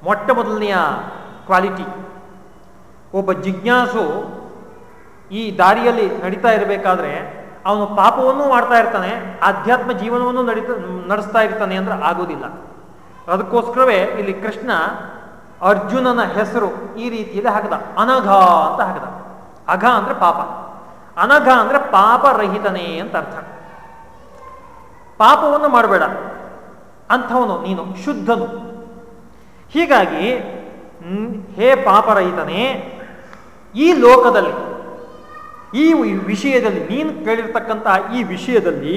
S1: ಮೊಟ್ಟ ಮೊದಲನೆಯ ಕ್ವಾಲಿಟಿ. ಒಬ್ಬ ಜಿಜ್ಞಾಸು ಈ ದಾರಿಯಲ್ಲಿ ನಡೀತಾ ಇರಬೇಕಾದ್ರೆ ಅವನು ಪಾಪವನ್ನು ಮಾಡ್ತಾ ಇರ್ತಾನೆ, ಆಧ್ಯಾತ್ಮ ಜೀವನವನ್ನು ನಡೀತಾ, ನಡೆಸ್ತಾ ಇರ್ತಾನೆ ಅಂದ್ರೆ ಆಗೋದಿಲ್ಲ. ಅದಕ್ಕೋಸ್ಕರವೇ ಇಲ್ಲಿ ಕೃಷ್ಣ ಅರ್ಜುನನ ಹೆಸರು ಈ ರೀತಿಯಲ್ಲಿ ಹಾಕದ. ಅನಘ ಅಂತ ಹಾಕದ. ಅಘ ಅಂದ್ರೆ ಪಾಪ. ಅನಘ ಅಂದ್ರೆ ಪಾಪರಹಿತನೇ ಅಂತ ಅರ್ಥ. ಪಾಪವನ್ನು ಮಾಡಬೇಡ. ಅಂಥವನು ನೀನು ಶುದ್ಧನು. ಹೀಗಾಗಿ ಹೇ ಪಾಪರಹಿತನೇ, ಈ ಲೋಕದಲ್ಲಿ, ಈ ವಿಷಯದಲ್ಲಿ, ನೀನು ಕೇಳಿರ್ತಕ್ಕಂತಹ ಈ ವಿಷಯದಲ್ಲಿ,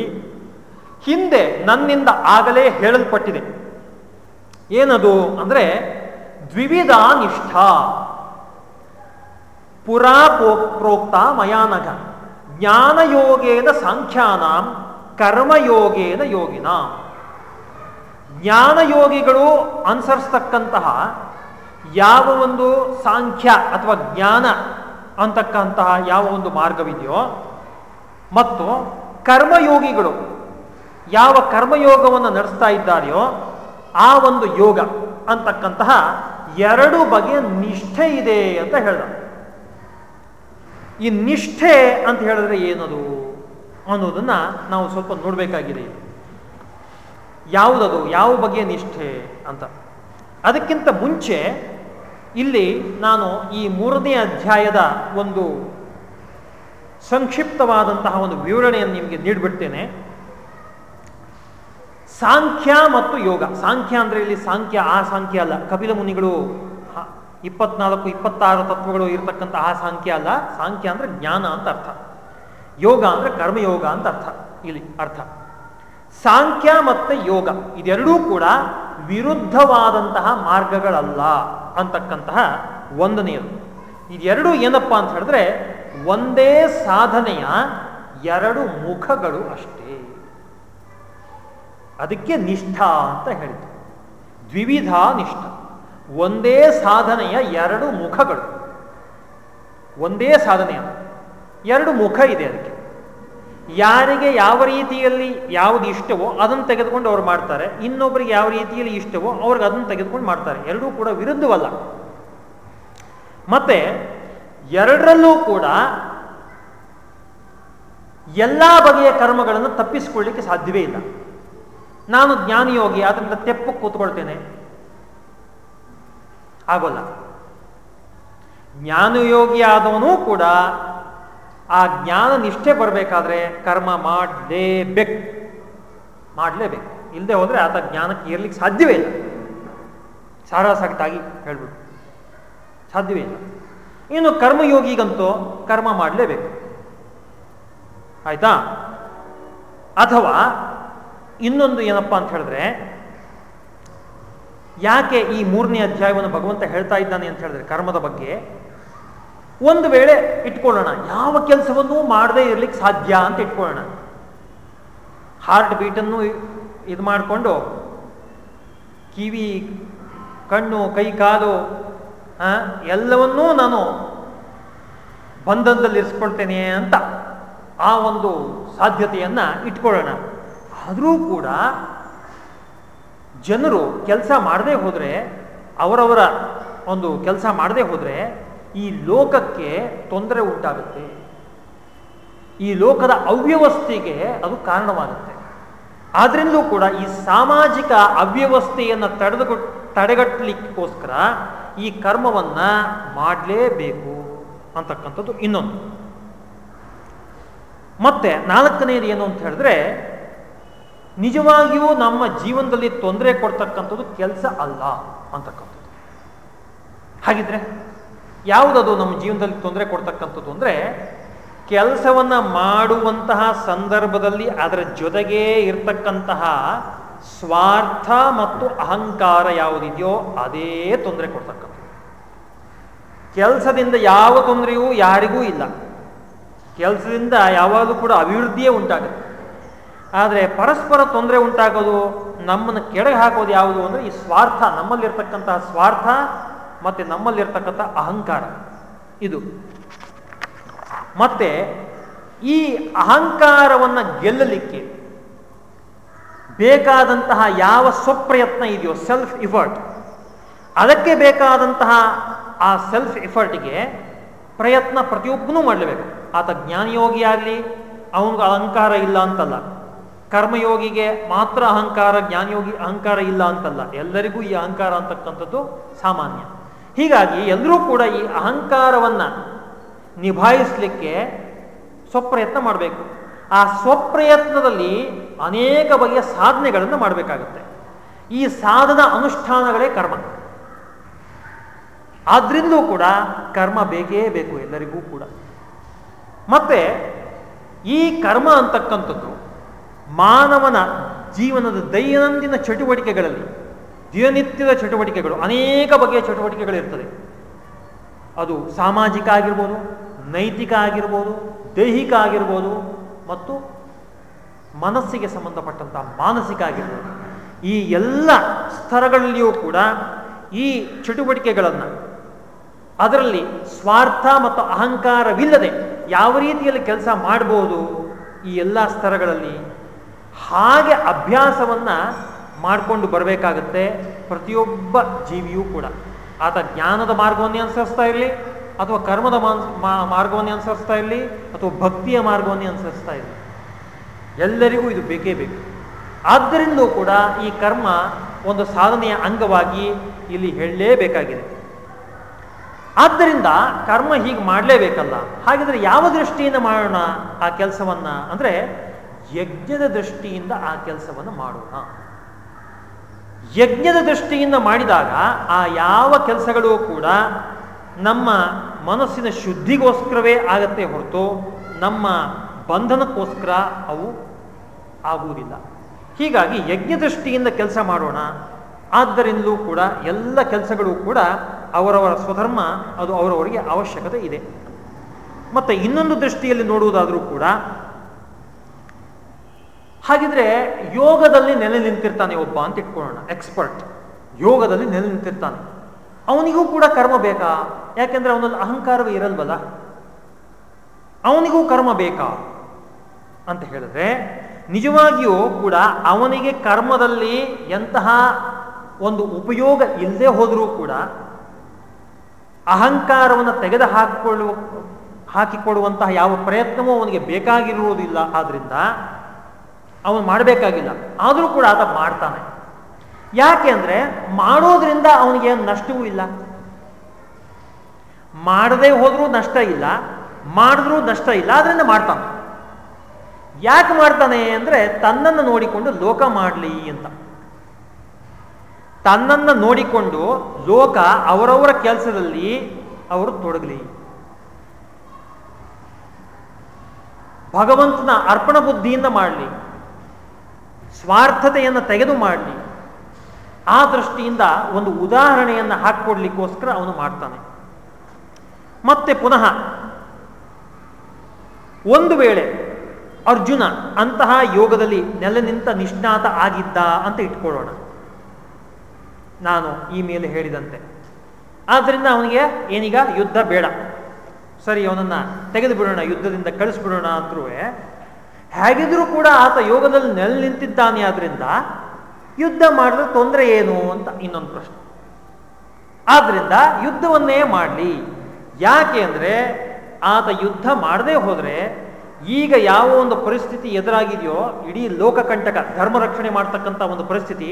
S1: ಹಿಂದೆ ನನ್ನಿಂದ ಆಗಲೇ ಹೇಳಲ್ಪಟ್ಟಿದೆ. ಏನದು ಅಂದರೆ ದ್ವಿವಿಧ ನಿಷ್ಠ ಪುರಾ ಪ್ರೋಕ್ತ ಮಯಾನಘ ಜ್ಞಾನಯೋಗೇನ ಸಾಂಖ್ಯಾನಾಂ, ಕರ್ಮಯೋಗೇನ ಯೋಗಿನ. ಜ್ಞಾನಯೋಗಿಗಳು ಅನುಸರಿಸ್ತಕ್ಕಂತಹ ಯಾವ ಒಂದು ಸಾಂಖ್ಯ ಅಥವಾ ಜ್ಞಾನ ಅಂತಕ್ಕಂತಹ ಯಾವ ಒಂದು ಮಾರ್ಗವಿದೆಯೋ ಮತ್ತು ಕರ್ಮಯೋಗಿಗಳು ಯಾವ ಕರ್ಮಯೋಗವನ್ನು ನಡೆಸ್ತಾ ಇದ್ದಾರೆಯೋ ಆ ಒಂದು ಯೋಗ ಅಂತಕ್ಕಂತಹ ಎರಡು ಬಗೆಯ ನಿಷ್ಠೆ ಇದೆ ಅಂತ ಹೇಳ್ದ. ಈ ನಿಷ್ಠೆ ಅಂತ ಹೇಳಿದ್ರೆ ಏನದು ಅನ್ನೋದನ್ನ ನಾವು ಸ್ವಲ್ಪ ನೋಡಬೇಕಾಗಿದೆ. ಯಾವುದದು? ಯಾವ ಬಗೆಯ ನಿಷ್ಠೆ ಅಂತ. ಅದಕ್ಕಿಂತ ಮುಂಚೆ ಇಲ್ಲಿ ನಾನು ಈ ಮೂರನೇ ಅಧ್ಯಾಯದ ಒಂದು ಸಂಕ್ಷಿಪ್ತವಾದಂತಹ ಒಂದು ವಿವರಣೆಯನ್ನು ನಿಮಗೆ ನೀಡಿಬಿಡ್ತೇನೆ. ಸಾಂಖ್ಯ ಮತ್ತು ಯೋಗ. ಸಾಂಖ್ಯ ಅಂದರೆ ಇಲ್ಲಿ ಸಾಂಖ್ಯ, ಆ ಸಾಂಖ್ಯ ಅಲ್ಲ. ಕಪಿಲ ಮುನಿಗಳು ಇಪ್ಪತ್ನಾಲ್ಕು, ಇಪ್ಪತ್ತಾರು ತತ್ವಗಳು ಇರತಕ್ಕಂಥ ಆ ಸಾಂಖ್ಯ ಅಲ್ಲ. ಸಾಂಖ್ಯ ಅಂದರೆ ಜ್ಞಾನ ಅಂತ ಅರ್ಥ. ಯೋಗ ಅಂದರೆ ಕರ್ಮಯೋಗ ಅಂತ ಅರ್ಥ. ಇಲ್ಲಿ ಅರ್ಥ. ಸಾಂಖ್ಯ ಮತ್ತು ಯೋಗ, ಇದೆರಡೂ ಕೂಡ ವಿರುದ್ಧವಾದಂತಹ ಮಾರ್ಗಗಳಲ್ಲ ಅಂತಕ್ಕಂತಹ ಒಂದನೆಯದು. ಇದೆರಡು ಏನಪ್ಪ ಅಂತ ಹೇಳಿದ್ರೆ, ಒಂದೇ ಸಾಧನೆಯ ಎರಡು ಮುಖಗಳು ಅಷ್ಟೇ. ಅದಕ್ಕೆ ನಿಷ್ಠ ಅಂತ ಹೇಳಿತು ದ್ವಿವಿಧ ನಿಷ್ಠ. ಒಂದೇ ಸಾಧನೆಯ ಎರಡು ಮುಖಗಳು. ಒಂದೇ ಸಾಧನೆಯ ಎರಡು ಮುಖ ಇದೆ ಅದಕ್ಕೆ. ಯಾರಿಗೆ ಯಾವ ರೀತಿಯಲ್ಲಿ ಯಾವುದು ಇಷ್ಟವೋ ಅದನ್ನು ತೆಗೆದುಕೊಂಡು ಅವ್ರು ಮಾಡ್ತಾರೆ. ಇನ್ನೊಬ್ಬರಿಗೆ ಯಾವ ರೀತಿಯಲ್ಲಿ ಇಷ್ಟವೋ ಅವ್ರಿಗೆ ಅದನ್ನು ತೆಗೆದುಕೊಂಡು ಮಾಡ್ತಾರೆ. ಎರಡೂ ಕೂಡ ವಿರುದ್ಧವಲ್ಲ. ಮತ್ತೆ ಎರಡರಲ್ಲೂ ಕೂಡ ಎಲ್ಲ ಬಗೆಯ ಕರ್ಮಗಳನ್ನು ತಪ್ಪಿಸಿಕೊಳ್ಳಿಕ್ಕೆ ಸಾಧ್ಯವೇ ಇಲ್ಲ. ನಾನು ಜ್ಞಾನಿಯೋಗಿ ಅದರಿಂದ ತೆಪ್ಪು ಕೂತ್ಕೊಳ್ತೇನೆ. ಆಗೋಲ್ಲ. ಜ್ಞಾನಯೋಗಿ ಆದವನೂ ಕೂಡ ಆ ಜ್ಞಾನ ನಿಷ್ಠೆ ಬರಬೇಕಾದ್ರೆ ಕರ್ಮ ಮಾಡಲೇಬೇಕು. ಮಾಡಲೇಬೇಕು. ಇಲ್ಲದೆ ಹೋದರೆ ಆತ ಜ್ಞಾನಕ್ಕೆ ಏರ್ಲಿಕ್ಕೆ ಸಾಧ್ಯವೇ ಇಲ್ಲ. ಸಾರಾಸಕ್ತಾಗಿ ಹೇಳ್ಬಿಟ್ಟು ಸಾಧ್ಯವೇ ಇಲ್ಲ. ಇನ್ನು ಕರ್ಮಯೋಗಿಗಂತೂ ಕರ್ಮ ಮಾಡಲೇಬೇಕು. ಆಯ್ತಾ? ಅಥವಾ ಇನ್ನೊಂದು ಏನಪ್ಪ ಅಂತ ಹೇಳಿದ್ರೆ, ಯಾಕೆ ಈ ಮೂರನೇ ಅಧ್ಯಾಯವನ್ನು ಭಗವಂತ ಹೇಳ್ತಾ ಇದ್ದಾನೆ ಅಂತ ಹೇಳಿದ್ರೆ ಕರ್ಮದ ಬಗ್ಗೆ ಒಂದು ವೇಳೆ ಇಟ್ಕೊಳ್ಳೋಣ, ಯಾವ ಕೆಲಸವನ್ನೂ ಮಾಡದೇ ಇರ್ಲಿಕ್ಕೆ ಸಾಧ್ಯ ಅಂತ ಇಟ್ಕೊಳ್ಳೋಣ. ಹಾರ್ಟ್ ಬೀಟನ್ನು ಇದು ಮಾಡಿಕೊಂಡು, ಕಿವಿ, ಕಣ್ಣು, ಕೈ, ಕಾಲು ಎಲ್ಲವನ್ನೂ ನಾನು ಬಂಧನದಲ್ಲಿ ಇರಿಸ್ಕೊಳ್ತೇನೆ ಅಂತ ಆ ಒಂದು ಸಾಧ್ಯತೆಯನ್ನು ಇಟ್ಕೊಳ್ಳೋಣ. ಆದರೂ ಕೂಡ ಜನರು ಕೆಲಸ ಮಾಡದೇ ಹೋದರೆ, ಅವರವರ ಒಂದು ಕೆಲಸ ಮಾಡದೇ ಹೋದರೆ ಈ ಲೋಕಕ್ಕೆ ತೊಂದರೆ ಉಂಟಾಗುತ್ತೆ. ಈ ಲೋಕದ ಅವ್ಯವಸ್ಥೆಗೆ ಅದು ಕಾರಣವಾಗುತ್ತೆ. ಆದ್ರಿಂದಲೂ ಕೂಡ ಈ ಸಾಮಾಜಿಕ ಅವ್ಯವಸ್ಥೆಯನ್ನು ತಡೆದು ತಡೆಗಟ್ಟಲಿಕ್ಕೋಸ್ಕರ ಈ ಕರ್ಮವನ್ನ ಮಾಡಲೇಬೇಕು ಅಂತಕ್ಕಂಥದ್ದು ಇನ್ನೊಂದು. ಮತ್ತೆ ನಾಲ್ಕನೇದು ಏನು ಅಂತ ಹೇಳಿದ್ರೆ, ನಿಜವಾಗಿಯೂ ನಮ್ಮ ಜೀವನದಲ್ಲಿ ತೊಂದರೆ ಕೊಡ್ತಕ್ಕಂಥದ್ದು ಕೆಲಸ ಅಲ್ಲ ಅಂತಕ್ಕಂಥದ್ದು. ಹಾಗಿದ್ರೆ ಯಾವುದದು ನಮ್ಮ ಜೀವನದಲ್ಲಿ ತೊಂದರೆ ಕೊಡ್ತಕ್ಕಂಥದ್ದು ಅಂದರೆ ಕೆಲಸವನ್ನ ಮಾಡುವಂತಹ ಸಂದರ್ಭದಲ್ಲಿ ಅದರ ಜೊತೆಗೇ ಇರ್ತಕ್ಕಂತಹ ಸ್ವಾರ್ಥ ಮತ್ತು ಅಹಂಕಾರ ಯಾವುದಿದೆಯೋ ಅದೇ ತೊಂದರೆ ಕೊಡ್ತಕ್ಕಂಥದ್ದು. ಕೆಲಸದಿಂದ ಯಾವ ತೊಂದರೆಯೂ ಯಾರಿಗೂ ಇಲ್ಲ. ಕೆಲಸದಿಂದ ಯಾವಾಗಲೂ ಕೂಡ ಅಭಿವೃದ್ಧಿಯೇ ಉಂಟಾಗುತ್ತೆ. ಆದರೆ ಪರಸ್ಪರ ತೊಂದರೆ ಉಂಟಾಗೋದು ನಮ್ಮನ್ನು ಕೆಳಗೆ ಹಾಕೋದು ಯಾವುದು ಅಂದರೆ ಈ ಸ್ವಾರ್ಥ, ನಮ್ಮಲ್ಲಿರ್ತಕ್ಕಂತಹ ಸ್ವಾರ್ಥ ಮತ್ತು ನಮ್ಮಲ್ಲಿರ್ತಕ್ಕಂಥ ಅಹಂಕಾರ. ಇದು. ಮತ್ತೆ ಈ ಅಹಂಕಾರವನ್ನು ಗೆಲ್ಲಲಿಕ್ಕೆ ಬೇಕಾದಂತಹ ಯಾವ ಸ್ವಪ್ರಯತ್ನ ಇದೆಯೋ ಸೆಲ್ಫ್ ಇಫರ್ಟ್ ಅದಕ್ಕೆ ಬೇಕಾದಂತಹ ಆ ಸೆಲ್ಫ್ ಇಫರ್ಟ್ಗೆ ಪ್ರಯತ್ನ ಪ್ರತಿಯೊಬ್ಬನೂ ಮಾಡಲೇಬೇಕು. ಆತ ಜ್ಞಾನಯೋಗಿ ಆಗಲಿ ಅವನಿಗೆ ಅಹಂಕಾರ ಇಲ್ಲ ಅಂತಲ್ಲ. ಕರ್ಮಯೋಗಿಗೆ ಮಾತ್ರ ಅಹಂಕಾರ, ಜ್ಞಾನಯೋಗಿ ಅಹಂಕಾರ ಇಲ್ಲ ಅಂತಲ್ಲ. ಎಲ್ಲರಿಗೂ ಈ ಅಹಂಕಾರ ಅಂತಕ್ಕಂಥದ್ದು ಸಾಮಾನ್ಯ. ಹೀಗಾಗಿ ಎಲ್ಲರೂ ಕೂಡ ಈ ಅಹಂಕಾರವನ್ನು ನಿಭಾಯಿಸಲಿಕ್ಕೆ ಸ್ವಪ್ರಯತ್ನ ಮಾಡಬೇಕು. ಆ ಸ್ವಪ್ರಯತ್ನದಲ್ಲಿ ಅನೇಕ ಬಗೆಯ ಸಾಧನೆಗಳನ್ನು ಮಾಡಬೇಕಾಗುತ್ತೆ. ಈ ಸಾಧನ ಅನುಷ್ಠಾನಗಳೇ ಕರ್ಮ. ಆದ್ರಿಂದಲೂ ಕೂಡ ಕರ್ಮ ಬೇಕೇ ಬೇಕು ಎಲ್ಲರಿಗೂ ಕೂಡ. ಮತ್ತೆ ಈ ಕರ್ಮ ಅಂತಕ್ಕಂಥದ್ದು ಮಾನವನ ಜೀವನದ ದೈನಂದಿನ ಚಟುವಟಿಕೆಗಳಲ್ಲಿ ದಿನನಿತ್ಯದ ಚಟುವಟಿಕೆಗಳು, ಅನೇಕ ಬಗೆಯ ಚಟುವಟಿಕೆಗಳಿರ್ತದೆ. ಅದು ಸಾಮಾಜಿಕ ಆಗಿರ್ಬೋದು, ನೈತಿಕ ಆಗಿರ್ಬೋದು, ದೈಹಿಕ ಆಗಿರ್ಬೋದು ಮತ್ತು ಮನಸ್ಸಿಗೆ ಸಂಬಂಧಪಟ್ಟಂತಹ ಮಾನಸಿಕ ಆಗಿರ್ಬೋದು. ಈ ಎಲ್ಲ ಸ್ತರಗಳಲ್ಲಿಯೂ ಕೂಡ ಈ ಚಟುವಟಿಕೆಗಳನ್ನು, ಅದರಲ್ಲಿ ಸ್ವಾರ್ಥ ಮತ್ತು ಅಹಂಕಾರವಿಲ್ಲದೆ ಯಾವ ರೀತಿಯಲ್ಲಿ ಕೆಲಸ ಮಾಡಬಹುದು ಈ ಎಲ್ಲ ಸ್ತರಗಳಲ್ಲಿ ಹಾಗೆ ಅಭ್ಯಾಸವನ್ನ ಮಾಡಿಕೊಂಡು ಬರಬೇಕಾಗತ್ತೆ ಪ್ರತಿಯೊಬ್ಬ ಜೀವಿಯೂ ಕೂಡ. ಆತ ಜ್ಞಾನದ ಮಾರ್ಗವನ್ನೇ ಅನುಸರಿಸ್ತಾ ಇರಲಿ, ಅಥವಾ ಕರ್ಮದ ಮಾರ್ಗವನ್ನೇ ಅನುಸರಿಸ್ತಾ ಇರಲಿ, ಅಥವಾ ಭಕ್ತಿಯ ಮಾರ್ಗವನ್ನೇ ಅನುಸರಿಸ್ತಾ ಇರಲಿ. ಎಲ್ಲರಿಗೂ ಇದು ಬೇಕೇ ಬೇಕು. ಆದ್ದರಿಂದ ಕೂಡ ಈ ಕರ್ಮ ಒಂದು ಸಾಧನೆಯ ಅಂಗವಾಗಿ ಇಲ್ಲಿ ಹೇಳಲೇಬೇಕಾಗಿದೆ. ಆದ್ದರಿಂದ ಕರ್ಮ ಹೀಗೆ ಮಾಡಲೇಬೇಕಲ್ಲ. ಹಾಗಿದ್ರೆ ಯಾವ ದೃಷ್ಟಿಯಿಂದ ಮಾಡೋಣ ಆ ಕೆಲಸವನ್ನ? ಅಂದ್ರೆ ಯಜ್ಞದ ದೃಷ್ಟಿಯಿಂದ ಆ ಕೆಲಸವನ್ನು ಮಾಡೋಣ. ಯಜ್ಞದ ದೃಷ್ಟಿಯಿಂದ ಮಾಡಿದಾಗ ಆ ಯಾವ ಕೆಲಸಗಳು ಕೂಡ ನಮ್ಮ ಮನಸ್ಸಿನ ಶುದ್ಧಿಗೋಸ್ಕರವೇ ಆಗತ್ತೆ ಹೊರತು ನಮ್ಮ ಬಂಧನಕ್ಕೋಸ್ಕರ ಅವು ಆಗುವುದಿಲ್ಲ. ಹೀಗಾಗಿ ಯಜ್ಞ ದೃಷ್ಟಿಯಿಂದ ಕೆಲಸ ಮಾಡೋಣ. ಆದ್ದರಿಂದಲೂ ಕೂಡ ಎಲ್ಲ ಕೆಲಸಗಳು ಕೂಡ ಅವರವರ ಸ್ವಧರ್ಮ, ಅದು ಅವರವರಿಗೆ ಅವಶ್ಯಕತೆ ಇದೆ. ಮತ್ತು ಇನ್ನೊಂದು ದೃಷ್ಟಿಯಲ್ಲಿ ನೋಡುವುದಾದರೂ ಕೂಡ ಹಾಗಿದ್ರೆ ಯೋಗದಲ್ಲಿ ನೆಲೆ ನಿಂತಿರ್ತಾನೆ ಒಬ್ಬ ಅಂತ ಇಟ್ಕೊಳ್ಳೋಣ ಎಕ್ಸ್ಪರ್ಟ್ ಯೋಗದಲ್ಲಿ ನೆಲೆ ನಿಂತಿರ್ತಾನೆ. ಅವನಿಗೂ ಕೂಡ ಕರ್ಮ ಬೇಕಾ? ಯಾಕೆಂದ್ರೆ ಅವನಲ್ಲಿ ಅಹಂಕಾರವೇ ಇರಲ್ವಲ್ಲ. ಅವನಿಗೂ ಕರ್ಮ ಬೇಕಾ? ಅಂತ ಹೇಳಿದ್ರೆ, ನಿಜವಾಗಿಯೂ ಕೂಡ ಅವನಿಗೆ ಕರ್ಮದಲ್ಲಿ ಎಂತಹ ಒಂದು ಉಪಯೋಗ ಇಲ್ಲದೆ ಹೋದರೂ ಕೂಡ ಅಹಂಕಾರವನ್ನು ತೆಗೆದು ಹಾಕಿಕೊಳ್ಳುವ ಹಾಕಿಕೊಡುವಂತಹ ಯಾವ ಪ್ರಯತ್ನವೂ ಅವನಿಗೆ ಬೇಕಾಗಿರುವುದಿಲ್ಲ. ಆದ್ರಿಂದ ಅವನು ಮಾಡಬೇಕಾಗಿಲ್ಲ. ಆದರೂ ಕೂಡ ಆತ ಮಾಡ್ತಾನೆ. ಯಾಕೆ ಅಂದರೆ ಮಾಡೋದ್ರಿಂದ ಅವನಿಗೆ ನಷ್ಟವೂ ಇಲ್ಲ. ಮಾಡದೇ ಹೋದರೂ ನಷ್ಟ ಇಲ್ಲ, ಮಾಡಿದ್ರೂ ನಷ್ಟ ಇಲ್ಲ, ಆದ್ರಿಂದ ಮಾಡ್ತಾನೆ. ಯಾಕೆ ಮಾಡ್ತಾನೆ ಅಂದ್ರೆ ತನ್ನನ್ನು ನೋಡಿಕೊಂಡು ಲೋಕ ಮಾಡಲಿ ಅಂತ. ತನ್ನನ್ನು ನೋಡಿಕೊಂಡು ಲೋಕ ಅವರವರ ಕೆಲಸದಲ್ಲಿ ಅವರು ತೊಡಗಲಿ. ಭಗವಂತನ ಅರ್ಪಣ ಬುದ್ಧಿಯಿಂದ ಮಾಡಲಿ. ಸ್ವಾರ್ಥತೆಯನ್ನು ತೆಗೆದು ಮಾಡಲಿ. ಆ ದೃಷ್ಟಿಯಿಂದ ಒಂದು ಉದಾಹರಣೆಯನ್ನು ಹಾಕ್ಕೊಡ್ಲಿಕ್ಕೋಸ್ಕರ ಅವನು ಮಾಡ್ತಾನೆ. ಮತ್ತೆ ಪುನಃ ಒಂದು ವೇಳೆ ಅರ್ಜುನ ಅಂತಹ ಯೋಗದಲ್ಲಿ ನೆಲೆ ನಿಂತ ನಿಷ್ಣಾತ ಆಗಿದ್ದ ಅಂತ ಇಟ್ಕೊಳ್ಳೋಣ. ನಾನು ಈ ಮೇಲೆ ಹೇಳಿದಂತೆ. ಆದ್ದರಿಂದ ಅವನಿಗೆ ಏನೀಗ ಯುದ್ಧ ಬೇಡ. ಸರಿ, ಅವನನ್ನ ತೆಗೆದು ಬಿಡೋಣ ಯುದ್ಧದಿಂದ ಕಳಿಸ್ಬಿಡೋಣ ಅಂತರೂ ಹೇಗಿದ್ರೂ ಕೂಡ ಆತ ಯೋಗದಲ್ಲಿ ನೆಲೆ ನಿಂತಿದ್ದಾನೆ ಆದ್ರಿಂದ ಯುದ್ಧ ಮಾಡಿದ್ರೆ ತೊಂದರೆ ಏನು ಅಂತ ಇನ್ನೊಂದು ಪ್ರಶ್ನೆ. ಆದ್ರಿಂದ ಯುದ್ಧವನ್ನೇ ಮಾಡಲಿ. ಯಾಕೆ ಅಂದರೆ ಆತ ಯುದ್ಧ ಮಾಡದೇ ಹೋದರೆ ಈಗ ಯಾವ ಒಂದು ಪರಿಸ್ಥಿತಿ ಎದುರಾಗಿದೆಯೋ, ಇಡೀ ಲೋಕಕಂಟಕ ಧರ್ಮ ರಕ್ಷಣೆ ಮಾಡ್ತಕ್ಕಂಥ ಒಂದು ಪರಿಸ್ಥಿತಿ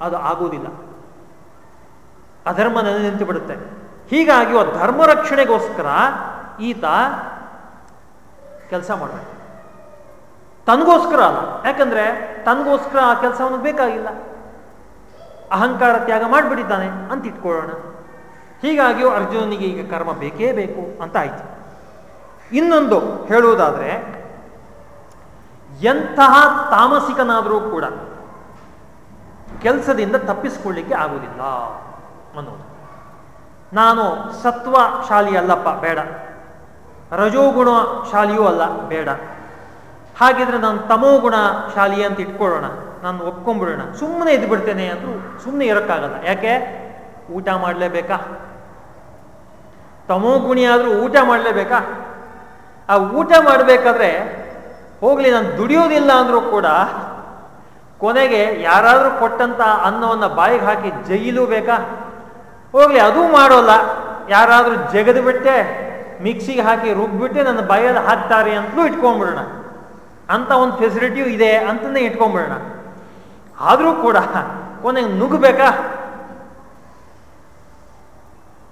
S1: ಅದು ಆಗುವುದಿಲ್ಲ. ಅಧರ್ಮ ನೆಲೆ ನಿಂತು ಬಿಡುತ್ತೆ. ಹೀಗಾಗಿ ಧರ್ಮ ರಕ್ಷಣೆಗೋಸ್ಕರ ಈತ ಕೆಲಸ ಮಾಡಬೇಕು. ತನಗೋಸ್ಕರ ಅಲ್ಲ. ಯಾಕಂದ್ರೆ ತನಗೋಸ್ಕರ ಆ ಕೆಲಸವನ್ನು ಬೇಕಾಗಿಲ್ಲ. ಅಹಂಕಾರ ತ್ಯಾಗ ಮಾಡಿಬಿಟ್ಟಿದ್ದಾನೆ ಅಂತ ಇಟ್ಕೊಳ್ಳೋಣ. ಹೀಗಾಗಿಯೂ ಅರ್ಜುನನಿಗೆ ಈಗ ಕರ್ಮ ಬೇಕೇ ಬೇಕು ಅಂತ ಆಯ್ತು. ಇನ್ನೊಂದು ಹೇಳುವುದಾದ್ರೆ, ಎಂತಹ ತಾಮಸಿಕನಾದರೂ ಕೂಡ ಕೆಲಸದಿಂದ ತಪ್ಪಿಸ್ಕೊಳ್ಳಿಕ್ಕೆ ಆಗುವುದಿಲ್ಲ ಅನ್ನೋದು. ನಾನು ಸತ್ವಶಾಲಿ ಅಲ್ಲಪ್ಪ ಬೇಡ. ರಜೋಗುಣ ಶಾಲಿಯೂ ಅಲ್ಲ, ಬೇಡ. ಹಾಗಿದ್ರೆ ನಾನು ತಮೋ ಗುಣ ಶಾಲಿ ಅಂತ ಇಟ್ಕೊಳ್ಳೋಣ, ನಾನು ಒಪ್ಕೊಂಡ್ಬಿಡೋಣ ಸುಮ್ಮನೆ ಇದ್ದು ಬಿಡ್ತೇನೆ ಅಂದ್ರೂ ಸುಮ್ಮನೆ ಇರೋಕ್ಕಾಗಲ್ಲ. ಯಾಕೆ? ಊಟ ಮಾಡಲೇಬೇಕಾ? ತಮೋ ಆದರೂ ಊಟ ಮಾಡಲೇಬೇಕಾ? ಆ ಊಟ ಮಾಡಬೇಕಾದ್ರೆ ಹೋಗಲಿ, ನಾನು ದುಡಿಯೋದಿಲ್ಲ ಅಂದರೂ ಕೂಡ ಕೊನೆಗೆ ಯಾರಾದರೂ ಕೊಟ್ಟಂತ ಅನ್ನವನ್ನು ಬಾಯಿಗೆ ಹಾಕಿ ಜೈಲು ಬೇಕಾ? ಹೋಗಲಿ, ಅದೂ ಮಾಡೋಲ್ಲ. ಯಾರಾದರೂ ಜಗದ್ಬಿಟ್ಟೆ ಮಿಕ್ಸಿಗೆ ಹಾಕಿ ರುಬ್ಬಿಟ್ಟೆ ನನ್ನ ಬಾಯಲ್ಲಿ ಹಾಕ್ತಾರೆ ಅಂತಲೂ ಇಟ್ಕೊಂಡ್ಬಿಡೋಣ ಅಂತ ಒಂದು ಫೆಸಿಲಿಟಿಯೂ ಇದೆ ಅಂತಲೇ ಇಟ್ಕೊಂಡ್ಬಿಡೋಣ ಆದರೂ ಕೂಡ ಕೊನೆಗೆ ನುಗ್ಗಬೇಕಾ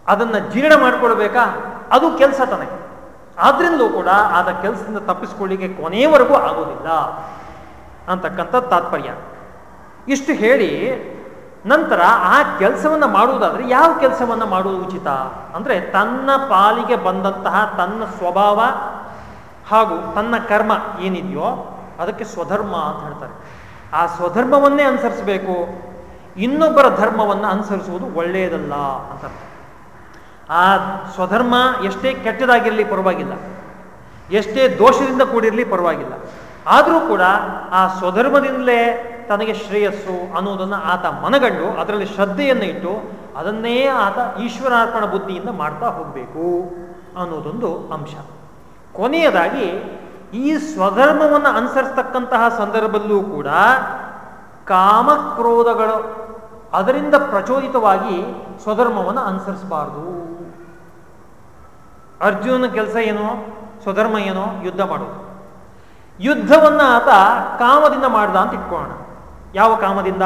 S1: ಅದನ್ನು ಜೀರ್ಣ ಮಾಡ್ಕೊಳ್ಬೇಕಾ? ಅದು ಕೆಲಸ ತಾನೆ. ಆದ್ರಿಂದಲೂ ಕೂಡ ಆದ ಕೆಲಸದಿಂದ ತಪ್ಪಿಸ್ಕೊಳ್ಳಿಕ್ಕೆ ಕೊನೆಯವರೆಗೂ ಆಗೋದಿಲ್ಲ ಅಂತಕ್ಕಂಥ ತಾತ್ಪರ್ಯ. ಇಷ್ಟು ಹೇಳಿ ನಂತರ ಆ ಕೆಲಸವನ್ನು ಮಾಡುವುದಾದ್ರೆ ಯಾವ ಕೆಲಸವನ್ನು ಮಾಡುವುದು ಉಚಿತ? ಅಂದರೆ ತನ್ನ ಪಾಲಿಗೆ ಬಂದಂತಹ ತನ್ನ ಸ್ವಭಾವ ಹಾಗೂ ತನ್ನ ಕರ್ಮ ಏನಿದೆಯೋ ಅದಕ್ಕೆ ಸ್ವಧರ್ಮ ಅಂತ ಹೇಳ್ತಾರೆ. ಆ ಸ್ವಧರ್ಮವನ್ನೇ ಅನುಸರಿಸಬೇಕು. ಇನ್ನೊಬ್ಬರ ಧರ್ಮವನ್ನು ಅನುಸರಿಸುವುದು ಒಳ್ಳೆಯದಲ್ಲ ಅಂತ ಆ ಸ್ವಧರ್ಮ ಎಷ್ಟೇ ಕೆಟ್ಟದಾಗಿರಲಿ ಪರವಾಗಿಲ್ಲ. ಎಷ್ಟೇ ದೋಷದಿಂದ ಕೂಡಿರಲಿ ಪರವಾಗಿಲ್ಲ. ಆದರೂ ಕೂಡ ಆ ಸ್ವಧರ್ಮದಿಂದಲೇ ತನಗೆ ಶ್ರೇಯಸ್ಸು ಅನ್ನೋದನ್ನು ಆತ ಮನಗಂಡು ಅದರಲ್ಲಿ ಶ್ರದ್ಧೆಯನ್ನು ಇಟ್ಟು ಅದನ್ನೇ ಆತ ಈಶ್ವರಾರ್ಪಣ ಬುದ್ಧಿಯಿಂದ ಮಾಡ್ತಾ ಹೋಗಬೇಕು ಅನ್ನೋದೊಂದು ಅಂಶ. ಕೊನೆಯದಾಗಿ ಈ ಸ್ವಧರ್ಮವನ್ನು ಅನುಸರಿಸ್ತಕ್ಕಂತಹ ಸಂದರ್ಭದಲ್ಲೂ ಕೂಡ ಕಾಮಕ್ರೋಧಗಳು ಅದರಿಂದ ಪ್ರಚೋದಿತವಾಗಿ ಸ್ವಧರ್ಮವನ್ನು ಅನುಸರಿಸಬಾರದು. ಅರ್ಜುನ ಕೆಲಸ ಏನೋ? ಸ್ವಧರ್ಮ ಏನೋ? ಯುದ್ಧ ಮಾಡೋದು. ಯುದ್ಧವನ್ನು ಆತ ಕಾಮದಿಂದ ಮಾಡ್ದ ಅಂತ ಇಟ್ಕೋಣ ಯಾವ ಕಾಮದಿಂದ?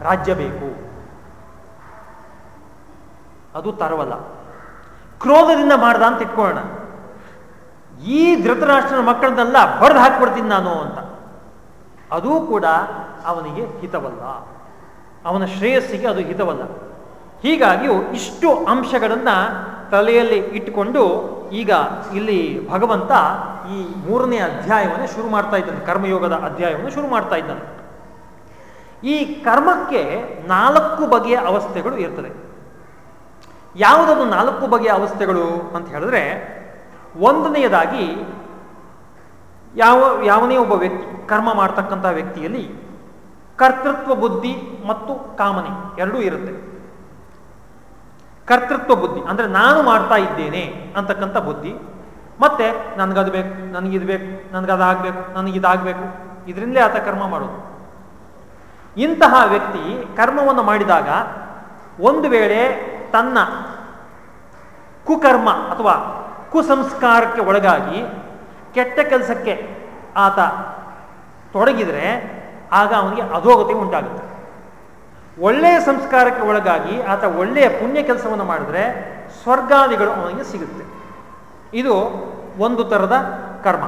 S1: ರಾಜ್ಯ ಬೇಕು. ಅದು ತರವಲ್ಲ. ಕ್ರೋಧದಿಂದ ಮಾಡ್ದ ಅಂತ ಇಟ್ಕೊಳ್ಳೋಣ. ಈ ಧೃತರಾಷ್ಟ್ರನ ಮಕ್ಕಳನ್ನೆಲ್ಲ ಬರೆದು ಹಾಕ್ಬಿಡ್ತೀನಿ ನಾನು ಅಂತ. ಅದೂ ಕೂಡ ಅವನಿಗೆ ಹಿತವಲ್ಲ. ಅವನ ಶ್ರೇಯಸ್ಸಿಗೆ ಅದು ಹಿತವಲ್ಲ. ಹೀಗಾಗಿಯೂ ಇಷ್ಟು ಅಂಶಗಳನ್ನು ತಲೆಯಲ್ಲಿ ಇಟ್ಟುಕೊಂಡು ಈಗ ಇಲ್ಲಿ ಭಗವಂತ ಈ ಮೂರನೇ ಅಧ್ಯಾಯವನ್ನು ಶುರು ಮಾಡ್ತಾ ಇದ್ದಾನೆ, ಕರ್ಮಯೋಗದ ಅಧ್ಯಾಯವನ್ನು ಶುರು ಮಾಡ್ತಾ ಇದ್ದಾನೆ. ಈ ಕರ್ಮಕ್ಕೆ ನಾಲ್ಕು ಬಗೆಯ ಅವಸ್ಥೆಗಳು ಇರ್ತದೆ. ಯಾವುದದು ನಾಲ್ಕು ಬಗೆಯ ಅವಸ್ಥೆಗಳು ಅಂತ ಹೇಳಿದ್ರೆ ಒಂದನೆಯದಾಗಿ ಯಾವ, ಯಾವನೇ ಒಬ್ಬ ವ್ಯಕ್ತಿ ಕರ್ಮ ಮಾಡ್ತಕ್ಕಂಥ ವ್ಯಕ್ತಿಯಲ್ಲಿ ಕರ್ತೃತ್ವ ಬುದ್ಧಿ ಮತ್ತು ಕಾಮನೆ ಎರಡೂ ಇರುತ್ತೆ. ಕರ್ತೃತ್ವ ಬುದ್ಧಿ, ಅಂದರೆ ನಾನು ಮಾಡ್ತಾ ಇದ್ದೇನೆ ಅಂತಕ್ಕಂಥ ಬುದ್ಧಿ, ಮತ್ತೆ ನನಗದು ಬೇಕು, ನನಗಿದು ಬೇಕು, ನನಗದಾಗಬೇಕು, ನನಗಿದಾಗಬೇಕು, ಇದರಿಂದಲೇ ಆತ ಕರ್ಮ ಮಾಡೋದು. ಇಂತಹ ವ್ಯಕ್ತಿ ಕರ್ಮವನ್ನು ಮಾಡಿದಾಗ ಒಂದು ವೇಳೆ ತನ್ನ ಕುಕರ್ಮ ಅಥವಾ ಕುಸಂಸ್ಕಾರಕ್ಕೆ ಒಳಗಾಗಿ ಕೆಟ್ಟ ಕೆಲಸಕ್ಕೆ ಆತ ತೊಡಗಿದರೆ ಆಗ ಅವನಿಗೆ ಅಧೋಗತಿ ಉಂಟಾಗುತ್ತೆ. ಒಳ್ಳೆಯ ಸಂಸ್ಕಾರಕ್ಕೆ ಒಳಗಾಗಿ ಆತ ಒಳ್ಳೆಯ ಪುಣ್ಯ ಕೆಲಸವನ್ನು ಮಾಡಿದ್ರೆ ಸ್ವರ್ಗಾದಿಗಳು ಅವನಿಗೆ ಸಿಗುತ್ತೆ. ಇದು ಒಂದು ಥರದ ಕರ್ಮ.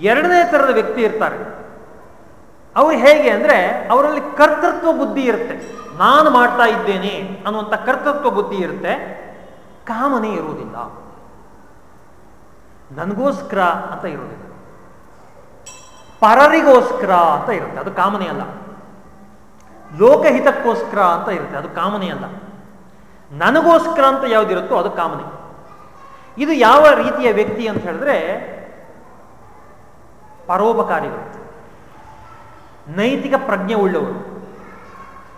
S1: ಎರಡನೇ ಥರದ ವ್ಯಕ್ತಿ ಇರ್ತಾರೆ. ಅವರು ಹೇಗೆ ಅಂದರೆ ಅವರಲ್ಲಿ ಕರ್ತೃತ್ವ ಬುದ್ಧಿ ಇರುತ್ತೆ. ನಾನು ಮಾಡ್ತಾ ಇದ್ದೇನೆ ಅನ್ನುವಂಥ ಕರ್ತೃತ್ವ ಬುದ್ಧಿ ಇರುತ್ತೆ. ಕಾಮನೆ ಇರುವುದಿಲ್ಲ. ನನಗೋಸ್ಕರ ಅಂತ ಇರೋದಿಲ್ಲ ಪರರಿಗೋಸ್ಕರ ಅಂತ ಇರುತ್ತೆ. ಅದು ಕಾಮನೆ ಅಲ್ಲ. ಲೋಕಹಿತಕ್ಕೋಸ್ಕರ ಅಂತ ಇರುತ್ತೆ. ಅದು ಕಾಮನೆ ಅಲ್ಲ. ನನಗೋಸ್ಕರ ಅಂತ ಯಾವುದಿರುತ್ತೋ ಅದು ಕಾಮನೆ. ಇದು ಯಾವ ರೀತಿಯ ವ್ಯಕ್ತಿ ಅಂತ ಹೇಳಿದ್ರೆ ಪರೋಪಕಾರಿಗಳು. ನೈತಿಕ ಪ್ರಜ್ಞೆ ಉಳ್ಳವರು.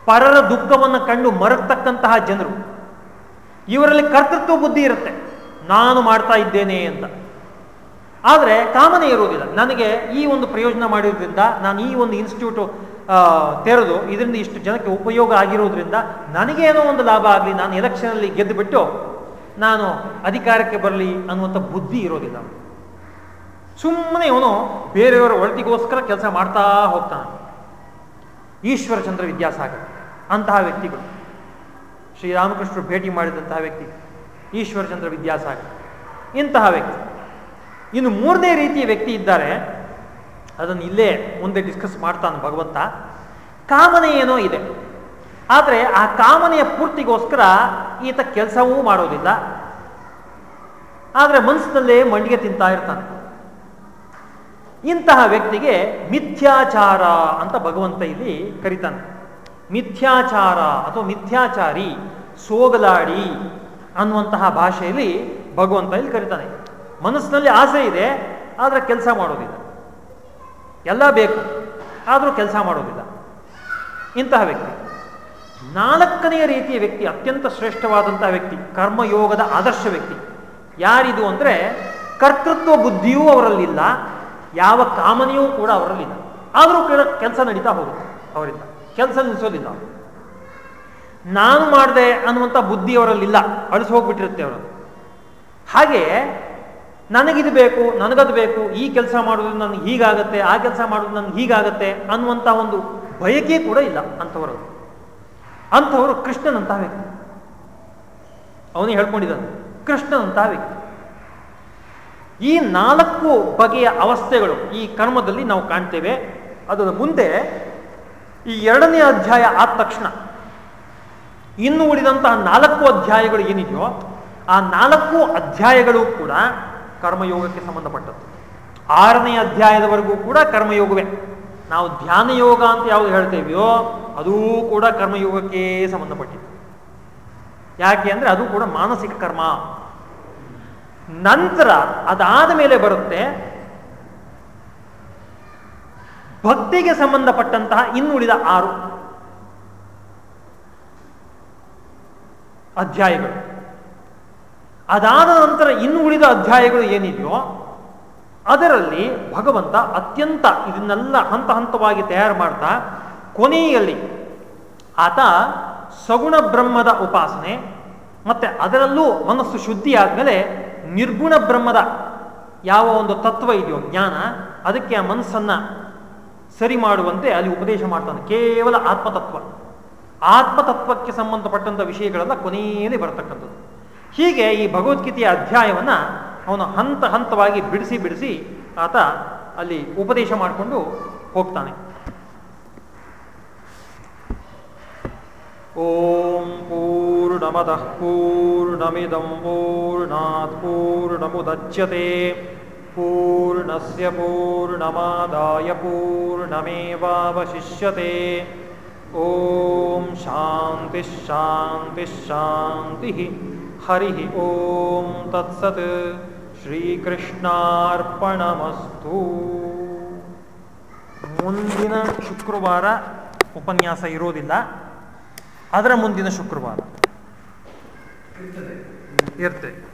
S1: ಪರರ ದುಃಖವನ್ನು ಕಂಡು ಮರತಕ್ಕಂತಹ ಜನರು. ಇವರಲ್ಲಿ ಕರ್ತೃತ್ವ ಬುದ್ಧಿ ಇರುತ್ತೆ. ನಾನು ಮಾಡ್ತಾ ಇದ್ದೇನೆ ಅಂತ. ಆದರೆ ಕಾಮನೆ ಇರುವುದಿಲ್ಲ. ನನಗೆ ಈ ಒಂದು ಪ್ರಯೋಜನ ಮಾಡಿರೋದ್ರಿಂದ ನಾನು ಈ ಒಂದು ಇನ್ಸ್ಟಿಟ್ಯೂಟು ತೆರೆದು ಇದರಿಂದ ಇಷ್ಟು ಜನಕ್ಕೆ ಉಪಯೋಗ ಆಗಿರೋದ್ರಿಂದ ನನಗೇನೋ ಒಂದು ಲಾಭ ಆಗಲಿ, ನಾನು ಎಲೆಕ್ಷನಲ್ಲಿ ಗೆದ್ದು ಬಿಟ್ಟು ನಾನು ಅಧಿಕಾರಕ್ಕೆ ಬರಲಿ ಅನ್ನುವಂಥ ಬುದ್ಧಿ ಇರೋದಿಲ್ಲ. ಸುಮ್ಮನೆ ಇವನು ಬೇರೆಯವರ ಒಳತಿಗೋಸ್ಕರ ಕೆಲಸ ಮಾಡ್ತಾ ಹೋಗ್ತಾನೆ. ಈಶ್ವರಚಂದ್ರ ವಿದ್ಯಾಸಾಗರ್ ಅಂತಹ ವ್ಯಕ್ತಿಗಳು. ಶ್ರೀರಾಮಕೃಷ್ಣರು ಭೇಟಿ ಮಾಡಿದಂತಹ ವ್ಯಕ್ತಿ ಈಶ್ವರಚಂದ್ರ ವಿದ್ಯಾಸಾಗರ್. ಇಂತಹ ವ್ಯಕ್ತಿ. ಇನ್ನು ಮೂರನೇ ರೀತಿಯ ವ್ಯಕ್ತಿ ಇದ್ದಾರೆ. ಅದನ್ನು ಇಲ್ಲೇ ಮುಂದೆ ಡಿಸ್ಕಸ್ ಮಾಡ್ತಾನೆ ಭಗವಂತ. ಕಾಮನೆ ಏನೋ ಇದೆ. ಆದರೆ ಆ ಕಾಮನೆಯ ಪೂರ್ತಿಗೋಸ್ಕರ ಈತ ಕೆಲಸವೂ ಮಾಡೋದಿಲ್ಲ. ಆದರೆ ಮನಸ್ಸಿನಲ್ಲೇ ಮಂಡಿಗೆ ತಿಂತಾ ಇರ್ತಾನೆ. ಇಂತಹ ವ್ಯಕ್ತಿಗೆ ಮಿಥ್ಯಾಚಾರ ಅಂತ ಭಗವಂತ ಇಲ್ಲಿ ಕರಿತಾನೆ. ಮಿಥ್ಯಾಚಾರ ಅಥವಾ ಮಿಥ್ಯಾಚಾರಿ, ಸೋಗಲಾಡಿ ಅನ್ನುವಂತಹ ಭಾಷೆಯಲ್ಲಿ ಭಗವಂತ ಇಲ್ಲಿ ಕರಿತಾನೆ. ಮನಸ್ಸಿನಲ್ಲಿ ಆಸೆ ಇದೆ, ಆದರೆ ಕೆಲಸ ಮಾಡೋದಿಲ್ಲ. ಎಲ್ಲ ಬೇಕು, ಆದರೂ ಕೆಲಸ ಮಾಡೋದಿಲ್ಲ. ಇಂತಹ ವ್ಯಕ್ತಿ. ನಾಲ್ಕನೆಯ ರೀತಿಯ ವ್ಯಕ್ತಿ, ಅತ್ಯಂತ ಶ್ರೇಷ್ಠವಾದಂತಹ ವ್ಯಕ್ತಿ, ಕರ್ಮಯೋಗದ ಆದರ್ಶ ವ್ಯಕ್ತಿ. ಯಾರಿದು ಅಂದರೆ, ಕರ್ತೃತ್ವ ಬುದ್ಧಿಯೂ ಅವರಲ್ಲಿಲ್ಲ, ಯಾವ ಕಾಮನೆಯೂ ಕೂಡ ಅವರಲ್ಲಿಲ್ಲ. ಆದರೂ ಕೆಲಸ ನಡೀತಾ ಹೋಗುತ್ತೆ ಅವರಿಂದ. ಕೆಲಸ ನಿಲ್ಲಿಸೋದಿಲ್ಲ ನಾನು ಮಾಡಿದೆ ಅನ್ನುವಂಥ ಬುದ್ಧಿ ಅವರಲ್ಲಿಲ್ಲ ಅಳಿಸಿ ಹೋಗ್ಬಿಟ್ಟಿರುತ್ತೆ ಅವರು. ಹಾಗೆ ನನಗಿದು ಬೇಕು, ನನಗದು ಬೇಕು, ಈ ಕೆಲಸ ಮಾಡೋದು ನನಗೆ ಹೀಗಾಗತ್ತೆ, ಆ ಕೆಲಸ ಮಾಡೋದು ನನಗೆ ಹೀಗಾಗತ್ತೆ ಅನ್ನುವಂಥ ಒಂದು ಬಯಕೆ ಕೂಡ ಇಲ್ಲ ಅಂಥವರು. ಅಂಥವರು ಕೃಷ್ಣನಂತಹ ವ್ಯಕ್ತಿ. ಅವನು ಹೇಳ್ಕೊಂಡಿದ್ದಾನೆ ಕೃಷ್ಣನಂತಹ ವ್ಯಕ್ತಿ. ಈ ನಾಲ್ಕು ಬಗೆಯ ಅವಸ್ಥೆಗಳು ಈ ಕರ್ಮದಲ್ಲಿ ನಾವು ಕಾಣ್ತೇವೆ. ಅದರ ಮುಂದೆ ಈ ಎರಡನೇ ಅಧ್ಯಾಯ ಆದ ತಕ್ಷಣ ಇನ್ನು ಉಳಿದಂತಹ ನಾಲ್ಕು ಅಧ್ಯಾಯಗಳು ಏನಿದೆಯೋ, ಆ ನಾಲ್ಕು ಅಧ್ಯಾಯಗಳು ಕೂಡ ಕರ್ಮಯೋಗಕ್ಕೆ ಸಂಬಂಧಪಟ್ಟದ್ದು. ಆರನೇ ಅಧ್ಯಾಯದವರೆಗೂ ಕೂಡ ಕರ್ಮಯೋಗವೇ. ನಾವು ಧ್ಯಾನ ಯೋಗ ಅಂತ ಯಾವುದು ಹೇಳ್ತೇವೆಯೋ, ಅದೂ ಕೂಡ ಕರ್ಮಯೋಗಕ್ಕೆ ಸಂಬಂಧಪಟ್ಟಿದೆ ಯಾಕೆ ಅಂದರೆ ಅದು ಕೂಡ ಮಾನಸಿಕ ಕರ್ಮ. ನಂತರ ಅದಾದ ಮೇಲೆ ಬರುತ್ತೆ, ಭಕ್ತಿಗೆ ಸಂಬಂಧಪಟ್ಟಂತಹ ಇನ್ನುಳಿದ ಆರು ಅಧ್ಯಾಯಗಳು. ಅದಾದ ನಂತರ ಇನ್ನು ಉಳಿದ ಅಧ್ಯಾಯಗಳು ಏನಿದೆಯೋ ಅದರಲ್ಲಿ ಭಗವಂತ ಅತ್ಯಂತ ಇದನ್ನೆಲ್ಲ ಹಂತ ಹಂತವಾಗಿ ತಯಾರು ಮಾಡ್ತಾ ಕೊನೆಯಲ್ಲಿ ಆತ ಸಗುಣ ಬ್ರಹ್ಮದ ಉಪಾಸನೆ, ಮತ್ತೆ ಅದರಲ್ಲೂ ಮನಸ್ಸು ಶುದ್ಧಿ ಆದಮೇಲೆ ನಿರ್ಗುಣ ಬ್ರಹ್ಮದ ಯಾವ ಒಂದು ತತ್ವ ಇದೆಯೋ, ಜ್ಞಾನ, ಅದಕ್ಕೆ ಆ ಮನಸ್ಸನ್ನ ಸರಿ ಮಾಡುವಂತೆ ಅಲ್ಲಿ ಉಪದೇಶ ಮಾಡ್ತಾನೆ. ಕೇವಲ ಆತ್ಮತತ್ವ. ಆತ್ಮತತ್ವಕ್ಕೆ ಸಂಬಂಧಪಟ್ಟಂಥ ವಿಷಯಗಳೆಲ್ಲ ಕೊನೆಯಲ್ಲಿ ಬರತಕ್ಕಂಥದ್ದು. ಹೀಗೆ ಈ ಭಗವದ್ಗೀತೆಯ ಅಧ್ಯಾಯವನ್ನು ಅವನು ಹಂತ ಹಂತವಾಗಿ ಬಿಡಿಸಿ ಬಿಡಿಸಿ ಆತ ಅಲ್ಲಿ ಉಪದೇಶ ಮಾಡಿಕೊಂಡು ಹೋಗ್ತಾನೆ. ಓಂ ಪೂರ್ಣಮದಃ ಪೂರ್ಣಮಿದಂ ಪೂರ್ಣಾತ್ ಪೂರ್ಣಮುದಚ್ಯತೆ. ಪೂರ್ಣಸ್ಯ ಪೂರ್ಣಮಾದಾಯ ಪೂರ್ಣಮೇವಾವಶಿಷ್ಯತೆ. ಓಂ ಶಾಂತಿ ಹರಿ ಓಂ ತತ್ಸತ್ ಶ್ರೀಕೃಷ್ಣಾರ್ಪಣಮಸ್ತು ಮುಂದಿನ ಶುಕ್ರವಾರ ಉಪನ್ಯಾಸ ಇರೋದಿಲ್ಲ ಅದರ ಮುಂದಿನ ಶುಕ್ರವಾರ. ಇರ್ತದೆ.